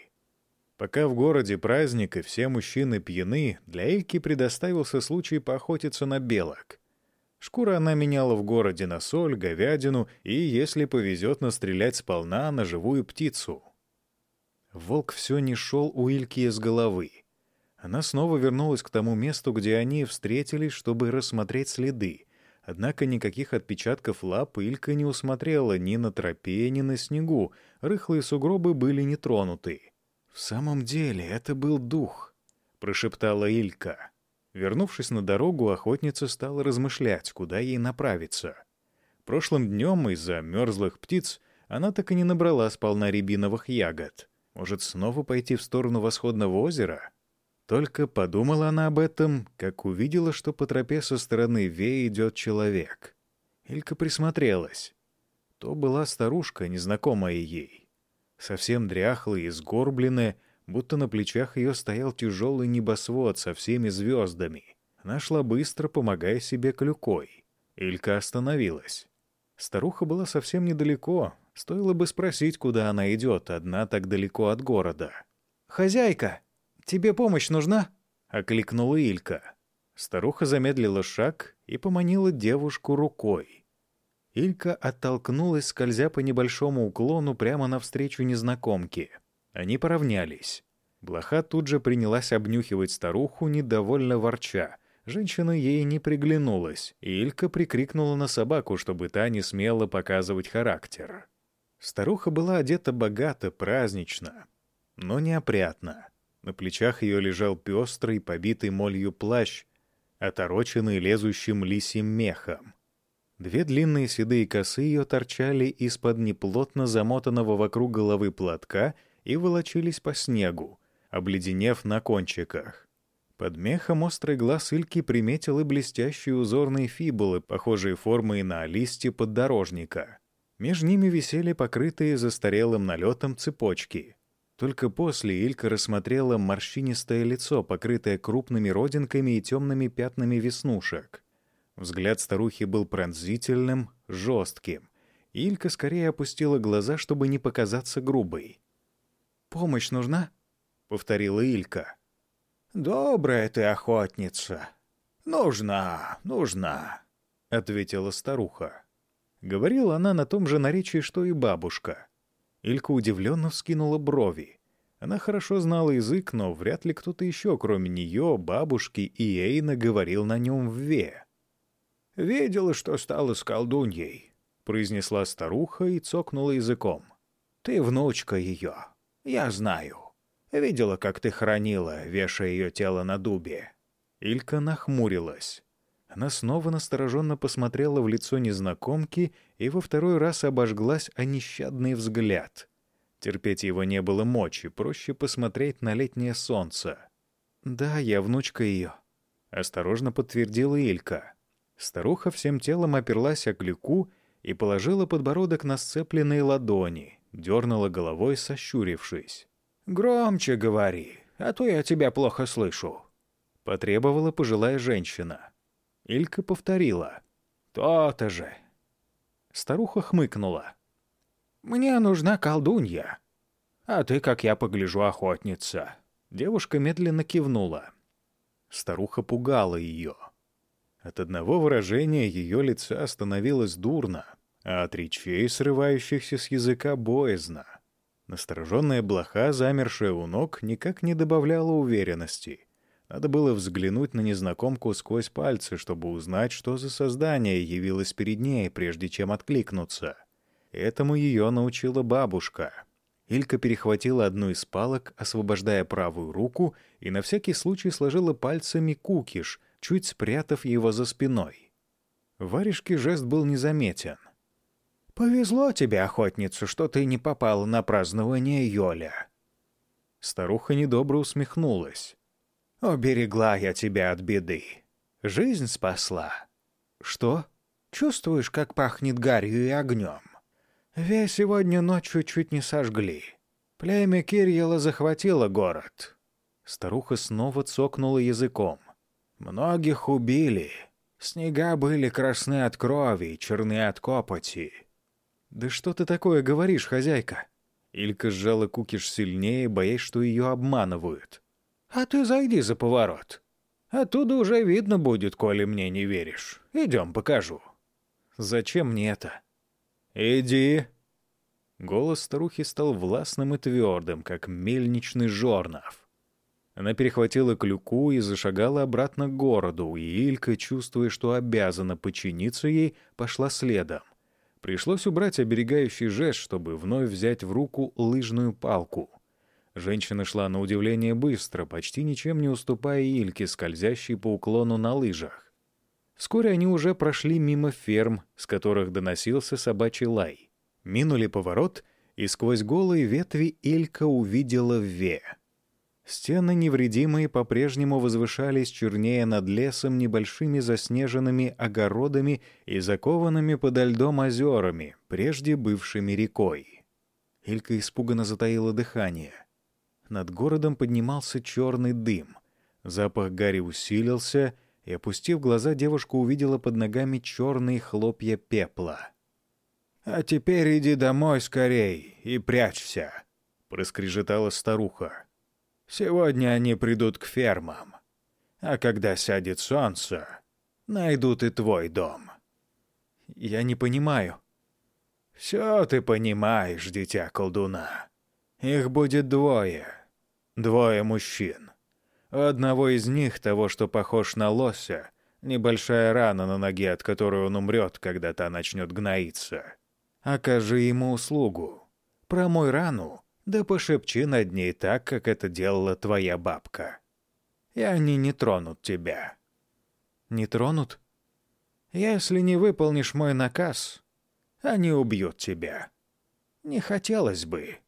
Пока в городе праздник и все мужчины пьяны, для Ильки предоставился случай поохотиться на белок. Шкура она меняла в городе на соль, говядину и, если повезет, настрелять сполна на живую птицу. Волк все не шел у Ильки из головы. Она снова вернулась к тому месту, где они встретились, чтобы рассмотреть следы. Однако никаких отпечатков лап Илька не усмотрела ни на тропе, ни на снегу. Рыхлые сугробы были не тронуты. «В самом деле, это был дух», — прошептала Илька. Вернувшись на дорогу, охотница стала размышлять, куда ей направиться. Прошлым днем из-за мерзлых птиц она так и не набрала сполна рябиновых ягод. Может, снова пойти в сторону восходного озера? Только подумала она об этом, как увидела, что по тропе со стороны Ве идет человек. Илька присмотрелась. То была старушка, незнакомая ей совсем дряхлая и сгорбленная, будто на плечах ее стоял тяжелый небосвод со всеми звездами. Она шла быстро, помогая себе клюкой. Илька остановилась. Старуха была совсем недалеко. Стоило бы спросить, куда она идет, одна так далеко от города. «Хозяйка, тебе помощь нужна?» — окликнула Илька. Старуха замедлила шаг и поманила девушку рукой. Илька оттолкнулась, скользя по небольшому уклону прямо навстречу незнакомке. Они поравнялись. Блоха тут же принялась обнюхивать старуху, недовольно ворча. Женщина ей не приглянулась, и Илька прикрикнула на собаку, чтобы та не смела показывать характер. Старуха была одета богато, празднично, но неопрятно. На плечах ее лежал пестрый, побитый молью плащ, отороченный лезущим лисьим мехом. Две длинные седые косы ее торчали из-под неплотно замотанного вокруг головы платка и волочились по снегу, обледенев на кончиках. Под мехом острый глаз Ильки приметил и блестящие узорные фибулы, похожие формой на листья поддорожника. Между ними висели покрытые застарелым налетом цепочки. Только после Илька рассмотрела морщинистое лицо, покрытое крупными родинками и темными пятнами веснушек. Взгляд старухи был пронзительным, жестким. Илька скорее опустила глаза, чтобы не показаться грубой. «Помощь нужна?» — повторила Илька. «Добрая ты охотница. Нужна, нужна», — ответила старуха. Говорила она на том же наречии, что и бабушка. Илька удивленно вскинула брови. Она хорошо знала язык, но вряд ли кто-то еще, кроме нее, бабушки и Эйна, говорил на нем в Ве. «Видела, что стала с колдуньей», — произнесла старуха и цокнула языком. «Ты внучка ее. Я знаю. Видела, как ты хранила, вешая ее тело на дубе». Илька нахмурилась. Она снова настороженно посмотрела в лицо незнакомки и во второй раз обожглась о нещадный взгляд. Терпеть его не было мочи, проще посмотреть на летнее солнце. «Да, я внучка ее», — осторожно подтвердила Илька. Старуха всем телом оперлась о клюку и положила подбородок на сцепленные ладони, дернула головой, сощурившись. «Громче говори, а то я тебя плохо слышу», — потребовала пожилая женщина. Илька повторила. «То-то же». Старуха хмыкнула. «Мне нужна колдунья. А ты, как я погляжу, охотница». Девушка медленно кивнула. Старуха пугала ее. От одного выражения ее лица становилось дурно, а от речей, срывающихся с языка, боязно. Настороженная блоха, замершая у ног, никак не добавляла уверенности. Надо было взглянуть на незнакомку сквозь пальцы, чтобы узнать, что за создание явилось перед ней, прежде чем откликнуться. Этому ее научила бабушка. Илька перехватила одну из палок, освобождая правую руку, и на всякий случай сложила пальцами кукиш, чуть спрятав его за спиной. Варежке жест был незаметен. «Повезло тебе, охотница, что ты не попала на празднование Йоля». Старуха недобро усмехнулась. Оберегла я тебя от беды. Жизнь спасла. Что? Чувствуешь, как пахнет гарью и огнем? Весь сегодня ночью чуть не сожгли. Племя Кирьела захватило город. Старуха снова цокнула языком. Многих убили. Снега были красны от крови, черны от копоти. «Да что ты такое говоришь, хозяйка?» Илька сжала кукиш сильнее, боясь, что ее обманывают. А ты зайди за поворот. Оттуда уже видно будет, коли мне не веришь. Идем, покажу». «Зачем мне это?» «Иди». Голос старухи стал властным и твердым, как мельничный жорнов. Она перехватила клюку и зашагала обратно к городу, и Илька, чувствуя, что обязана подчиниться ей, пошла следом. Пришлось убрать оберегающий жест, чтобы вновь взять в руку лыжную палку. Женщина шла на удивление быстро, почти ничем не уступая Ильке, скользящей по уклону на лыжах. Вскоре они уже прошли мимо ферм, с которых доносился собачий лай. Минули поворот, и сквозь голые ветви Илька увидела Ве. Стены невредимые по-прежнему возвышались чернее над лесом небольшими заснеженными огородами и закованными подо льдом озерами, прежде бывшими рекой. Илька испуганно затаила дыхание — над городом поднимался черный дым. Запах гари усилился, и, опустив глаза, девушка увидела под ногами черные хлопья пепла. «А теперь иди домой скорей и прячься», — проскрежетала старуха. «Сегодня они придут к фермам. А когда сядет солнце, найдут и твой дом». «Я не понимаю». «Все ты понимаешь, дитя колдуна. Их будет двое. Двое мужчин. У одного из них, того, что похож на лося, небольшая рана на ноге, от которой он умрет, когда та начнет гноиться. Окажи ему услугу. Промой рану, да пошепчи над ней так, как это делала твоя бабка. И они не тронут тебя. Не тронут? Если не выполнишь мой наказ, они убьют тебя. Не хотелось бы.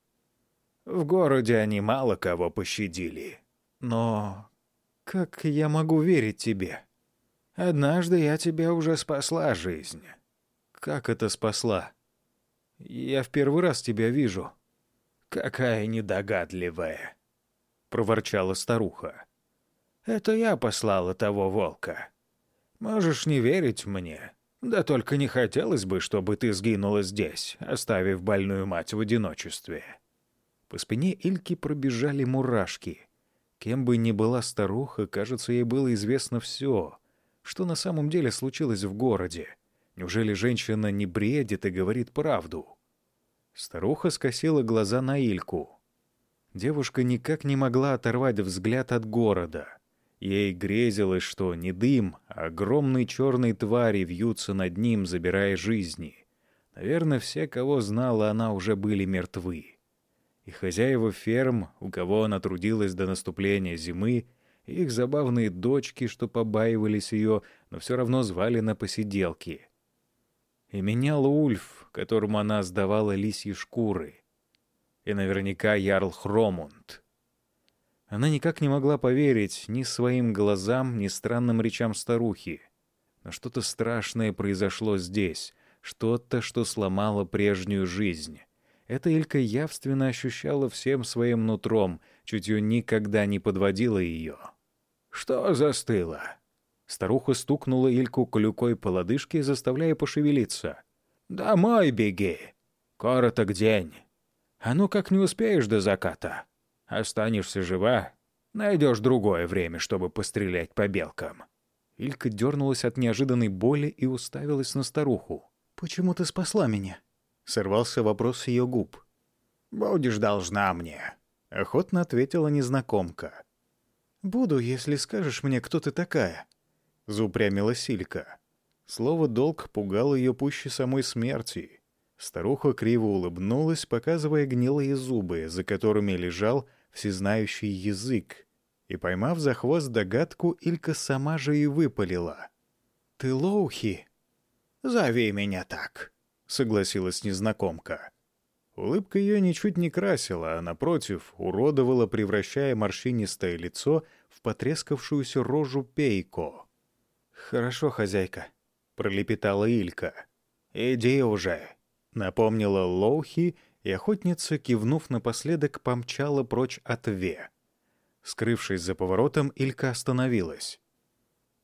В городе они мало кого пощадили. Но как я могу верить тебе? Однажды я тебе уже спасла жизнь. Как это спасла? Я в первый раз тебя вижу. Какая недогадливая, — проворчала старуха. Это я послала того волка. Можешь не верить мне. Да только не хотелось бы, чтобы ты сгинула здесь, оставив больную мать в одиночестве. По спине Ильки пробежали мурашки. Кем бы ни была старуха, кажется, ей было известно все, что на самом деле случилось в городе. Неужели женщина не бредит и говорит правду? Старуха скосила глаза на Ильку. Девушка никак не могла оторвать взгляд от города. Ей грезилось, что не дым, а огромные черные твари вьются над ним, забирая жизни. Наверное, все, кого знала она, уже были мертвы. И хозяева ферм, у кого она трудилась до наступления зимы, их забавные дочки, что побаивались ее, но все равно звали на посиделки. И менял Ульф, которому она сдавала лисьи шкуры. И наверняка Ярл Хромунд — она никак не могла поверить ни своим глазам, ни странным речам старухи. Но что-то страшное произошло здесь, что-то, что сломало прежнюю жизнь. Это Илька явственно ощущала всем своим нутром, чутье никогда не подводила ее. «Что застыло?» Старуха стукнула Ильку клюкой по лодыжке, заставляя пошевелиться. «Домой беги! Короток день. А ну как не успеешь до заката?» Останешься жива, найдешь другое время, чтобы пострелять по белкам». Илька дернулась от неожиданной боли и уставилась на старуху. «Почему ты спасла меня?» — сорвался вопрос ее губ. «Будешь должна мне», — охотно ответила незнакомка. «Буду, если скажешь мне, кто ты такая», — заупрямилась Илька. Слово «долг» пугало ее пуще самой смерти. Старуха криво улыбнулась, показывая гнилые зубы, за которыми лежал всезнающий язык, и, поймав за хвост догадку, Илька сама же и выпалила. «Ты Лоухи?» «Зови меня так», — согласилась незнакомка. Улыбка ее ничуть не красила, а, напротив, уродовала, превращая морщинистое лицо в потрескавшуюся рожу пейко. «Хорошо, хозяйка», — пролепетала Илька. «Иди уже», — напомнила Лоухи и охотница, кивнув напоследок, помчала прочь от Ве. Скрывшись за поворотом, Илька остановилась.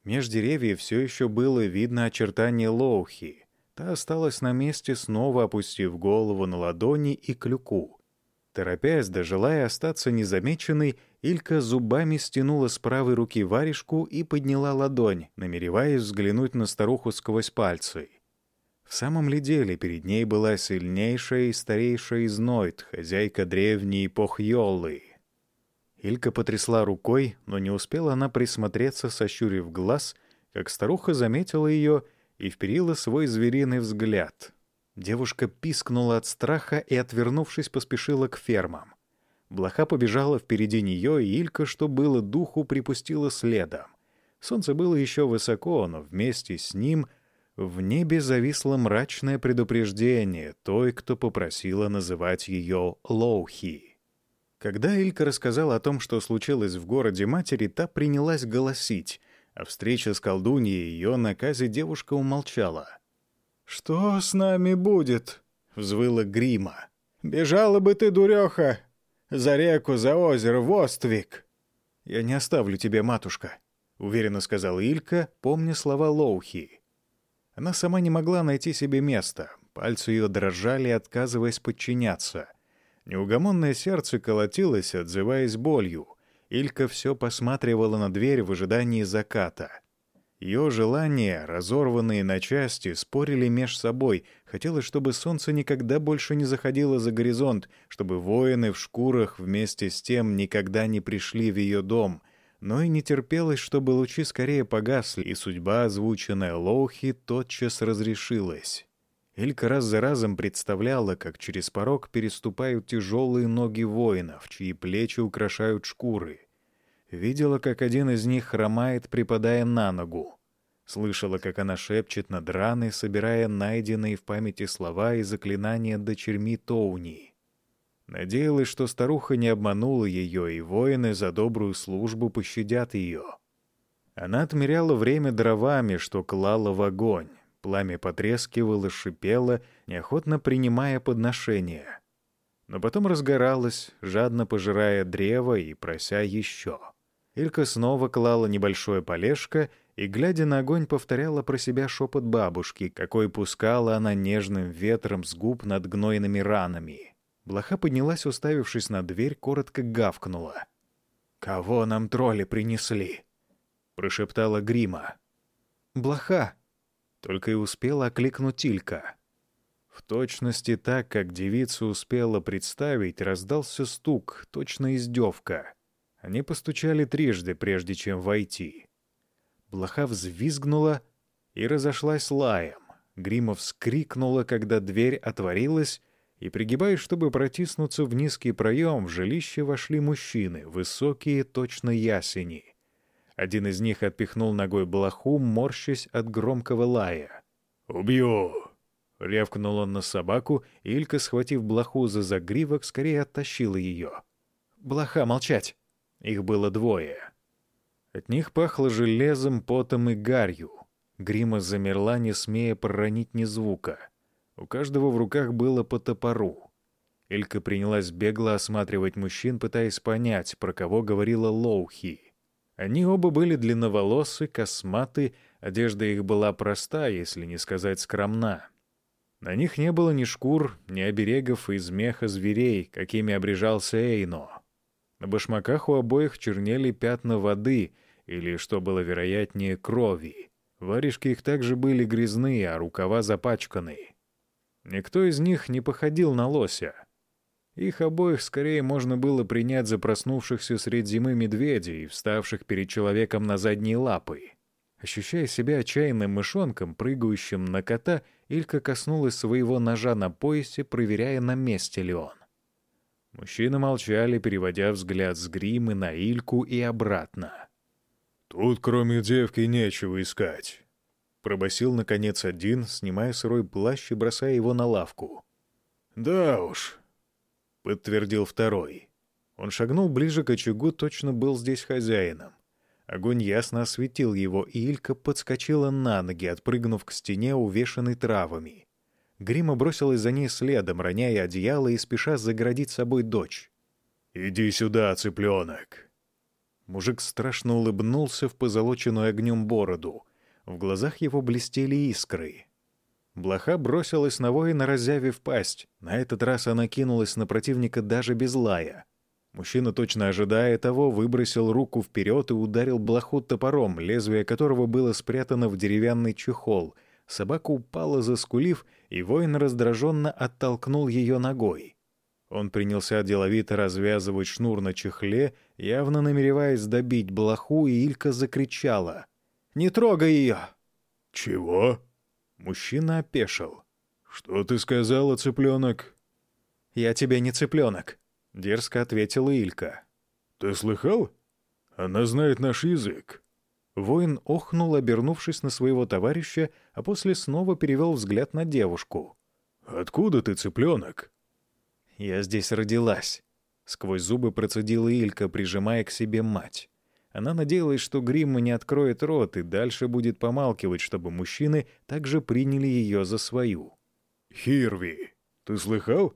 Меж деревьев все еще было видно очертание Лоухи. Та осталась на месте, снова опустив голову на ладони и клюку. Торопясь, да желая остаться незамеченной, Илька зубами стянула с правой руки варежку и подняла ладонь, намереваясь взглянуть на старуху сквозь пальцы. В самом ли деле перед ней была сильнейшая и старейшая из Нойт, хозяйка древней Похьоллы. Илька потрясла рукой, но не успела она присмотреться, сощурив глаз, как старуха заметила ее и вперила свой звериный взгляд. Девушка пискнула от страха и, отвернувшись, поспешила к фермам. Блоха побежала впереди нее, и Илька, что было духу, припустила следом. Солнце было еще высоко, но вместе с ним — в небе зависло мрачное предупреждение той, кто попросила называть ее Лоухи. Когда Илька рассказала о том, что случилось в городе матери, та принялась голосить, а встреча с колдуньей и ее наказе девушка умолчала. «Что с нами будет?» — взвыла Грима. «Бежала бы ты, дуреха, за реку, за озеро, в Оствик!» «Я не оставлю тебя, матушка», — уверенно сказала Илька, помня слова Лоухи. Она сама не могла найти себе места. Пальцы ее дрожали, отказываясь подчиняться. Неугомонное сердце колотилось, отзываясь болью. Илька все посматривала на дверь в ожидании заката. Ее желания, разорванные на части, спорили меж собой. Хотелось, чтобы солнце никогда больше не заходило за горизонт, чтобы воины в шкурах вместе с тем никогда не пришли в ее дом — но и не терпелось, чтобы лучи скорее погасли, и судьба, озвученная Лоухи, тотчас разрешилась. Илька раз за разом представляла, как через порог переступают тяжелые ноги воинов, чьи плечи украшают шкуры. Видела, как один из них хромает, припадая на ногу. Слышала, как она шепчет над раной, собирая найденные в памяти слова и заклинания дочерьми Тоуни. Надеялась, что старуха не обманула ее, и воины за добрую службу пощадят ее. Она отмеряла время дровами, что клала в огонь. Пламя потрескивало, шипело, неохотно принимая подношения. Но потом разгоралось, жадно пожирая древо и прося еще. Илька снова клала небольшое полежко и, глядя на огонь, повторяла про себя шепот бабушки, какой пускала она нежным ветром с губ над гнойными ранами. Блоха поднялась, уставившись на дверь, коротко гавкнула. «Кого нам тролли принесли?» — прошептала Грима. «Блоха!» только и успела окликнуть Тилька. В точности так, как девица успела представить, раздался стук, точно издевка. Они постучали трижды, прежде чем войти. Блоха взвизгнула и разошлась лаем. Грима вскрикнула, когда дверь отворилась, и, пригибаясь, чтобы протиснуться в низкий проем, в жилище вошли мужчины, высокие, точно ясени. Один из них отпихнул ногой блоху, морщась от громкого лая. «Убью!» — рявкнул он на собаку, и Илька, схватив блоху за загривок, скорее оттащила ее. «Блоха, молчать!» Их было двое. От них пахло железом, потом и гарью. Грима замерла, не смея проронить ни звука. У каждого в руках было по топору. Илька принялась бегло осматривать мужчин, пытаясь понять, про кого говорила Лоухи. Они оба были длинноволосы, косматы, одежда их была проста, если не сказать скромна. На них не было ни шкур, ни оберегов из меха зверей, какими обрежался Эйно. На башмаках у обоих чернели пятна воды, или, что было вероятнее, крови. Варежки их также были грязные, а рукава запачканы. Никто из них не походил на лося. Их обоих скорее можно было принять за проснувшихся средь зимы медведей, вставших перед человеком на задние лапы. Ощущая себя отчаянным мышонком, прыгающим на кота, Илька коснулась своего ножа на поясе, проверяя, на месте ли он. Мужчины молчали, переводя взгляд с гримы на Ильку и обратно. «Тут кроме девки нечего искать», — пробасил наконец один, снимая сырой плащ и бросая его на лавку. «Да уж», — подтвердил второй. Он шагнул ближе к очагу, точно был здесь хозяином. Огонь ясно осветил его, и Илька подскочила на ноги, отпрыгнув к стене, увешанной травами. Грима бросилась за ней следом, роняя одеяло и спеша загородить собой дочь. «Иди сюда, цыпленок!» Мужик страшно улыбнулся в позолоченную огнем бороду. В глазах его блестели искры. Блоха бросилась на воина, разявив пасть. На этот раз она кинулась на противника даже без лая — Мужчина, точно ожидая того, выбросил руку вперед и ударил блоху топором, лезвие которого было спрятано в деревянный чехол. Собака упала, заскулив, и воин раздраженно оттолкнул ее ногой. Он принялся деловито развязывать шнур на чехле, явно намереваясь добить блоху, Илька закричала. «Не трогай ее!» «Чего?» Мужчина опешил. «Что ты сказала, цыпленок?» «Я тебе не цыпленок», — дерзко ответила Илька. «Ты слыхал? Она знает наш язык». Воин охнул, обернувшись на своего товарища, а после снова перевел взгляд на девушку. «Откуда ты, цыпленок?» «Я здесь родилась», — сквозь зубы процедила Илька, прижимая к себе мать. Она надеялась, что Гримма не откроет рот и дальше будет помалкивать, чтобы мужчины также приняли ее за свою. «Хирви, ты слыхал?»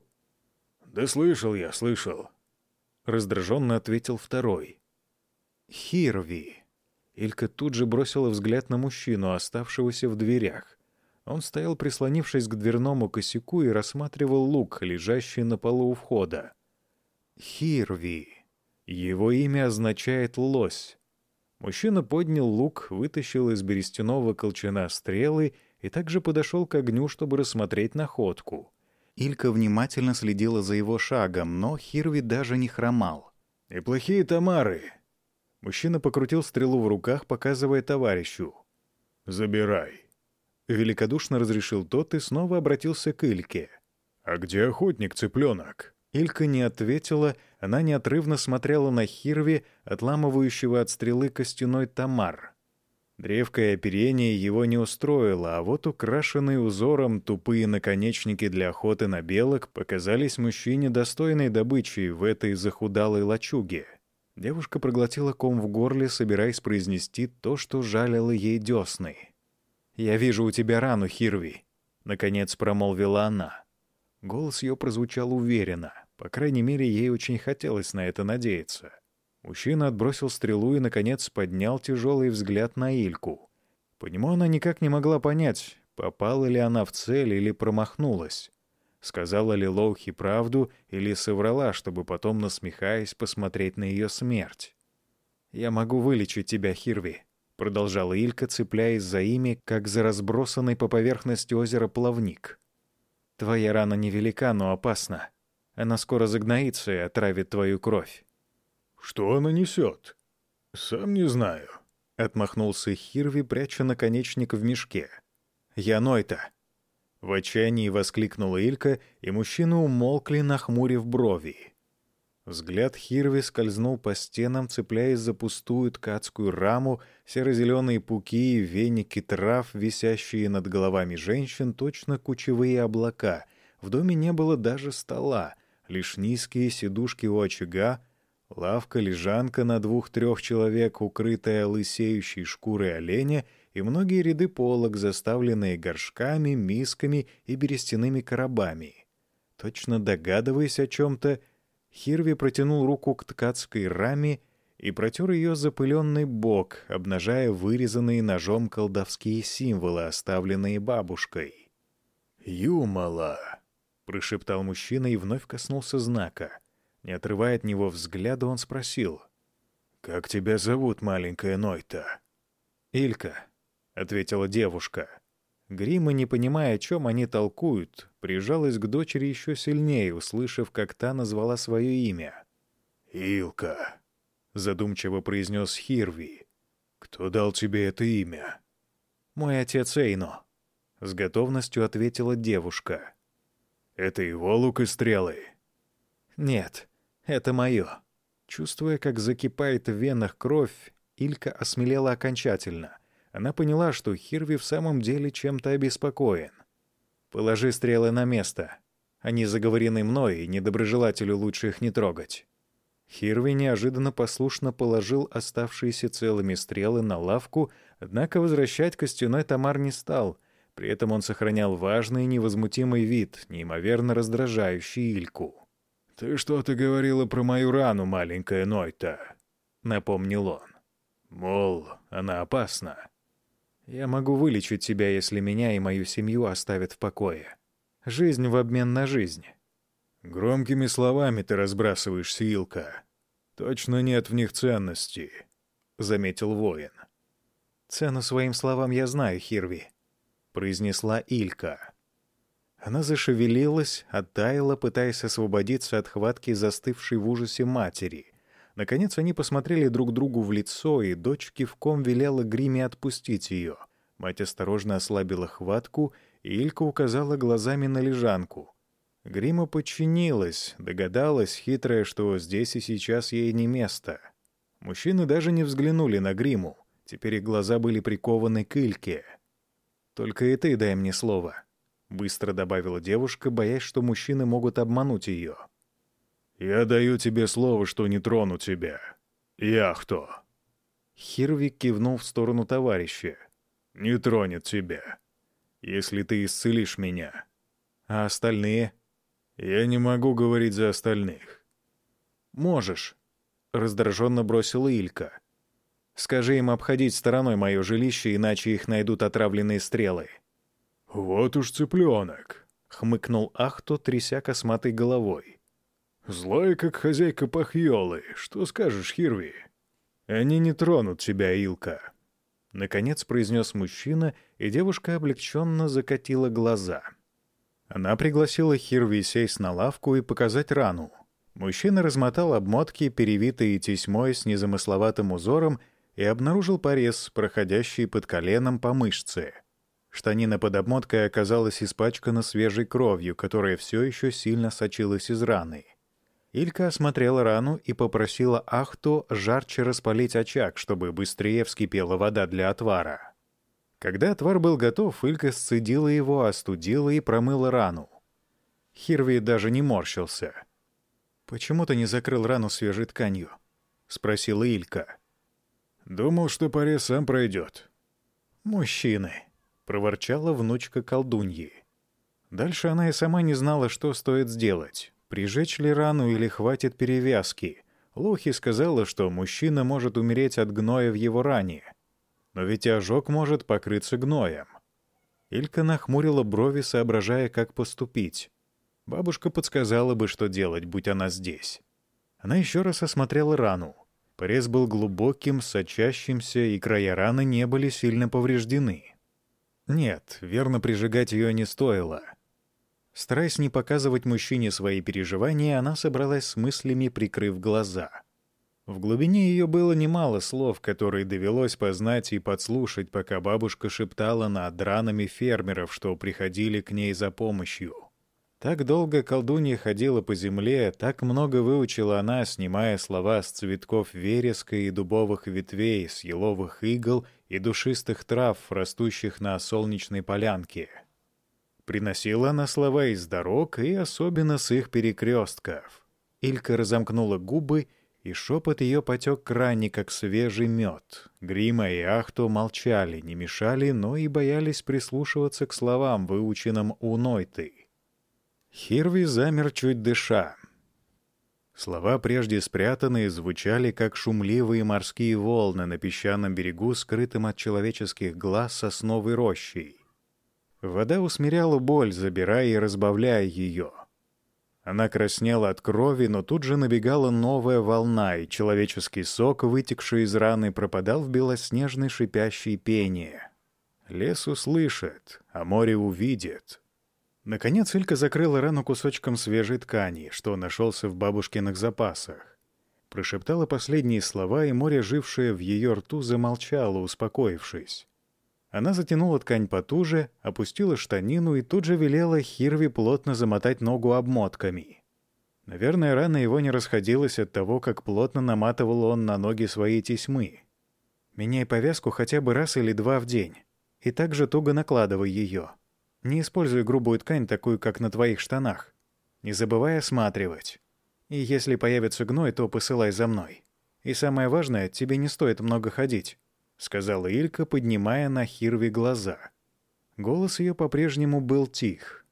«Да слышал я, слышал», — раздраженно ответил второй. «Хирви». Илька тут же бросила взгляд на мужчину, оставшегося в дверях. Он стоял, прислонившись к дверному косяку, и рассматривал лук, лежащий на полу у входа. «Хирви». Его имя означает «лось». Мужчина поднял лук, вытащил из берестяного колчана стрелы и также подошел к огню, чтобы рассмотреть находку. Илька внимательно следила за его шагом, но Хирви даже не хромал. «Неплохие тамары!» Мужчина покрутил стрелу в руках, показывая товарищу. «Забирай!» Великодушно разрешил тот и снова обратился к Ильке. «А где охотник, цыпленок?» Илька не ответила, она неотрывно смотрела на Хирви, отламывающего от стрелы костяной тамар. Древкое оперение его не устроило, а вот украшенные узором тупые наконечники для охоты на белок показались мужчине достойной добычей в этой захудалой лачуге. Девушка проглотила ком в горле, собираясь произнести то, что жалило ей десны. «Я вижу у тебя рану, Хирви», — наконец промолвила она. Голос ее прозвучал уверенно, по крайней мере, ей очень хотелось на это надеяться. Мужчина отбросил стрелу и, наконец, поднял тяжелый взгляд на Ильку. По нему она никак не могла понять, попала ли она в цель или промахнулась. Сказала ли Лоухи правду или соврала, чтобы потом, насмехаясь, посмотреть на ее смерть. «Я могу вылечить тебя, Хирви», — продолжала Илька, цепляясь за ими, как за разбросанный по поверхности озера плавник. «Твоя рана невелика, но опасна. Она скоро загноится и отравит твою кровь». «Что она несет?» «Сам не знаю», — отмахнулся Хирви, пряча наконечник в мешке. «Я Нойта». В отчаянии воскликнула Илька, и мужчины умолкли, нахмурив брови. Взгляд Хирви скользнул по стенам, цепляясь за пустую ткацкую раму, серо-зеленые пуки и веники трав, висящие над головами женщин, точно кучевые облака. В доме не было даже стола, лишь низкие сидушки у очага, лавка-лежанка на двух-трех человек, укрытая лысеющей шкурой оленя, и многие ряды полок, заставленные горшками, мисками и берестяными коробами. Точно догадываясь о чем-то, Хирви протянул руку к ткацкой раме и протер ее запыленный бок, обнажая вырезанные ножом колдовские символы, оставленные бабушкой. «Юмала!» — прошептал мужчина и вновь коснулся знака. Не отрывая от него взгляда, он спросил. «Как тебя зовут, маленькая Нойта?» «Илька», — ответила девушка. Грима, не понимая, о чем они толкуют, прижалась к дочери еще сильнее, услышав, как та назвала свое имя. «Илка», — задумчиво произнес Хирви. «Кто дал тебе это имя?» «Мой отец Эйно», — с готовностью ответила девушка. «Это его лук и стрелы?» «Нет, это мое». Чувствуя, как закипает в венах кровь, Илька осмелела окончательно. Она поняла, что Хирви в самом деле чем-то обеспокоен. «Положи стрелы на место. Они заговорены мной, и недоброжелателю лучше их не трогать». Хирви неожиданно послушно положил оставшиеся целыми стрелы на лавку, однако возвращать костяной Тамар не стал. При этом он сохранял важный невозмутимый вид, неимоверно раздражающий Ильку. «Ты что-то говорила про мою рану, маленькая Нойта», — напомнил он. «Мол, она опасна». Я могу вылечить тебя, если меня и мою семью оставят в покое. Жизнь в обмен на жизнь. Громкими словами ты разбрасываешься, Илка. Точно нет в них ценности, — заметил воин. Цену своим словам я знаю, Хирви, — произнесла Илька. Она зашевелилась, оттаяла, пытаясь освободиться от хватки застывшей в ужасе матери — Наконец они посмотрели друг другу в лицо, и дочь кивком велела Гриме отпустить ее. Мать осторожно ослабила хватку, и Илька указала глазами на лежанку. Грима подчинилась, догадалась, хитрая, что здесь и сейчас ей не место. Мужчины даже не взглянули на Гриму. Теперь их глаза были прикованы к Ильке. «Только и ты дай мне слово», — быстро добавила девушка, боясь, что мужчины могут обмануть ее. «Я даю тебе слово, что не трону тебя. Я кто?» Хирвик кивнул в сторону товарища. «Не тронет тебя, если ты исцелишь меня. А остальные?» «Я не могу говорить за остальных». «Можешь», — раздраженно бросила Илька. «Скажи им обходить стороной мое жилище, иначе их найдут отравленные стрелы». «Вот уж цыпленок», — хмыкнул Ахто, тряся косматой головой. Злая, как хозяйка пахьолы. Что скажешь, Хирви? Они не тронут тебя, Илка. Наконец произнес мужчина, и девушка облегченно закатила глаза. Она пригласила Хирви сесть на лавку и показать рану. Мужчина размотал обмотки, перевитые тесьмой с незамысловатым узором, и обнаружил порез, проходящий под коленом по мышце. Штанина под обмоткой оказалась испачкана свежей кровью, которая все еще сильно сочилась из раны. Илька осмотрела рану и попросила Ахту жарче распалить очаг, чтобы быстрее вскипела вода для отвара. Когда отвар был готов, Илька сцедила его, остудила и промыла рану. Хирви даже не морщился. «Почему ты не закрыл рану свежей тканью?» — спросила Илька. «Думал, что порез сам пройдет». «Мужчины», — проворчала внучка колдуньи. Дальше она и сама не знала, что стоит сделать. Прижечь ли рану или хватит перевязки? Лохи сказала, что мужчина может умереть от гноя в его ране. Но ведь ожог может покрыться гноем. Илька нахмурила брови, соображая, как поступить. Бабушка подсказала бы, что делать, будь она здесь. Она еще раз осмотрела рану. Порез был глубоким, сочащимся, и края раны не были сильно повреждены. Нет, верно прижигать ее не стоило. Стараясь не показывать мужчине свои переживания, она собралась с мыслями, прикрыв глаза. В глубине ее было немало слов, которые довелось познать и подслушать, пока бабушка шептала над ранами фермеров, что приходили к ней за помощью. Так долго колдунья ходила по земле, так много выучила она, снимая слова с цветков вереска и дубовых ветвей, с еловых игл — и душистых трав, растущих на солнечной полянке. Приносила она слова из дорог и особенно с их перекрестков. Илька разомкнула губы, и шепот ее потек к ране, как свежий мед. Грима и Ахту молчали, не мешали, но и боялись прислушиваться к словам, выученным у Нойты. Хирви замер чуть дыша, Слова, прежде спрятанные, звучали, как шумливые морские волны на песчаном берегу, скрытым от человеческих глаз сосновой рощей. Вода усмиряла боль, забирая и разбавляя ее. Она краснела от крови, но тут же набегала новая волна, и человеческий сок, вытекший из раны, пропадал в белоснежной шипящей пене. Лес услышит, а море увидит. Наконец Илька закрыла рану кусочком свежей ткани, что нашелся в бабушкиных запасах. Прошептала последние слова, и море, жившее в ее рту, замолчало, успокоившись. Она затянула ткань потуже, опустила штанину и тут же велела Хирви плотно замотать ногу обмотками. Наверное, рана его не расходилась от того, как плотно наматывал он на ноги свои тесьмы. «Меняй повязку хотя бы раз или два в день, и также туго накладывай ее», не используй грубую ткань, такую, как на твоих штанах. Не забывай осматривать. И если появится гной, то посылай за мной. И самое важное, тебе не стоит много ходить», — сказала Илька, поднимая на Хирви глаза. Голос ее по-прежнему был тих.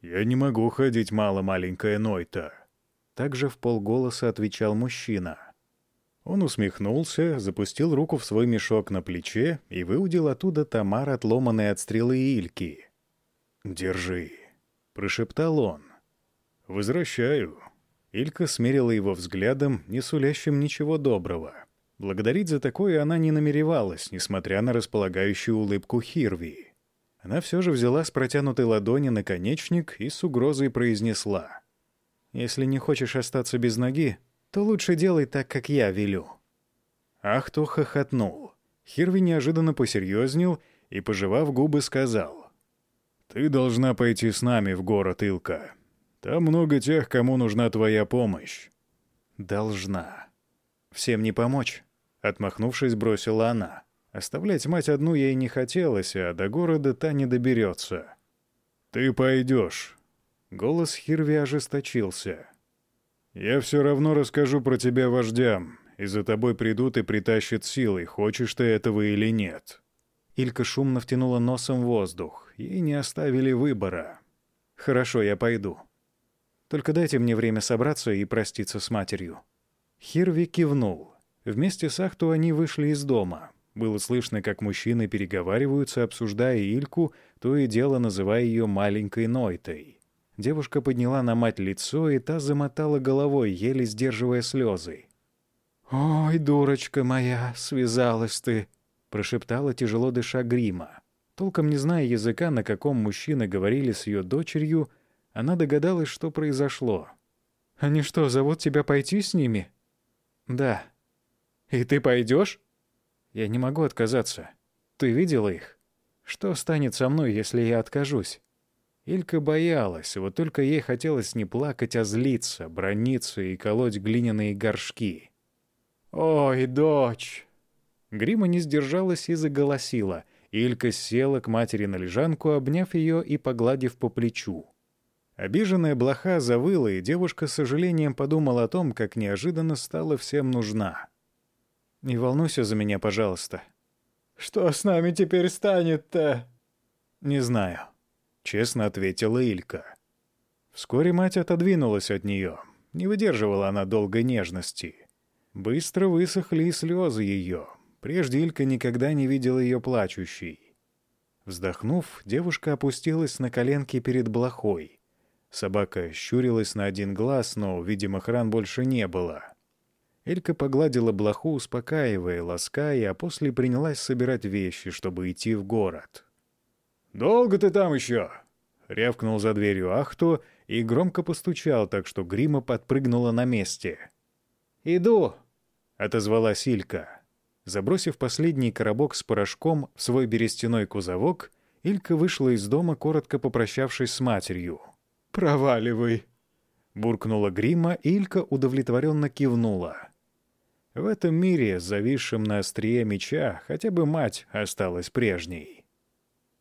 «Я не могу ходить мало, маленькая Нойта», — также в полголоса отвечал мужчина. Он усмехнулся, запустил руку в свой мешок на плече и выудил оттуда томар, отломанный от стрелы Ильки. «Держи», — прошептал он. «Возвращаю». Илька смерила его взглядом, не сулящим ничего доброго. Благодарить за такое она не намеревалась, несмотря на располагающую улыбку Хирви. Она все же взяла с протянутой ладони наконечник и с угрозой произнесла. «Если не хочешь остаться без ноги, то лучше делай так, как я велю». Ахто хохотнул. Хирви неожиданно посерьезнел и, пожевав губы, сказал. Ты должна пойти с нами в город Илка. Там много тех, кому нужна твоя помощь. Должна. Всем не помочь. Отмахнувшись, бросила она. Оставлять мать одну ей не хотелось, а до города та не доберется. Ты пойдешь. Голос Хирви ожесточился. Я все равно расскажу про тебя вождям, и за тобой придут и притащат силой, хочешь ты этого или нет. Илька шумно втянула носом воздух и не оставили выбора. «Хорошо, я пойду. Только дайте мне время собраться и проститься с матерью». Хирви кивнул. Вместе с Ахту они вышли из дома. Было слышно, как мужчины переговариваются, обсуждая Ильку, то и дело называя ее маленькой Нойтой. Девушка подняла на мать лицо, и та замотала головой, еле сдерживая слезы. «Ой, дурочка моя, связалась ты!» — прошептала тяжело дыша Грима. Толком не зная языка, на каком мужчины говорили с ее дочерью, она догадалась, что произошло. «Они что, зовут тебя пойти с ними?» «Да». «И ты пойдешь?» «Я не могу отказаться. Ты видела их? Что станет со мной, если я откажусь?» Илька боялась, вот только ей хотелось не плакать, а злиться, брониться и колоть глиняные горшки. «Ой, дочь!» Грима не сдержалась и заголосила — Илька села к матери на лежанку, обняв ее и погладив по плечу. Обиженная блоха завыла, и девушка с сожалением подумала о том, как неожиданно стала всем нужна. «Не волнуйся за меня, пожалуйста». «Что с нами теперь станет-то?» «Не знаю», — честно ответила Илька. Вскоре мать отодвинулась от нее. Не выдерживала она долгой нежности. Быстро высохли и слезы ее. Прежде Илька никогда не видел ее плачущей. Вздохнув, девушка опустилась на коленки перед блохой. Собака щурилась на один глаз, но видимых ран больше не было. Элька погладила блоху, успокаивая, лаская, а после принялась собирать вещи, чтобы идти в город. «Долго ты там еще?» — рявкнул за дверью Ахту и громко постучал, так что грима подпрыгнула на месте. «Иду!» — отозвалась Илька. Забросив последний коробок с порошком в свой берестяной кузовок, Илька вышла из дома, коротко попрощавшись с матерью. «Проваливай!» — буркнула грима, и Илька удовлетворенно кивнула. В этом мире, зависшем на острие меча, хотя бы мать осталась прежней.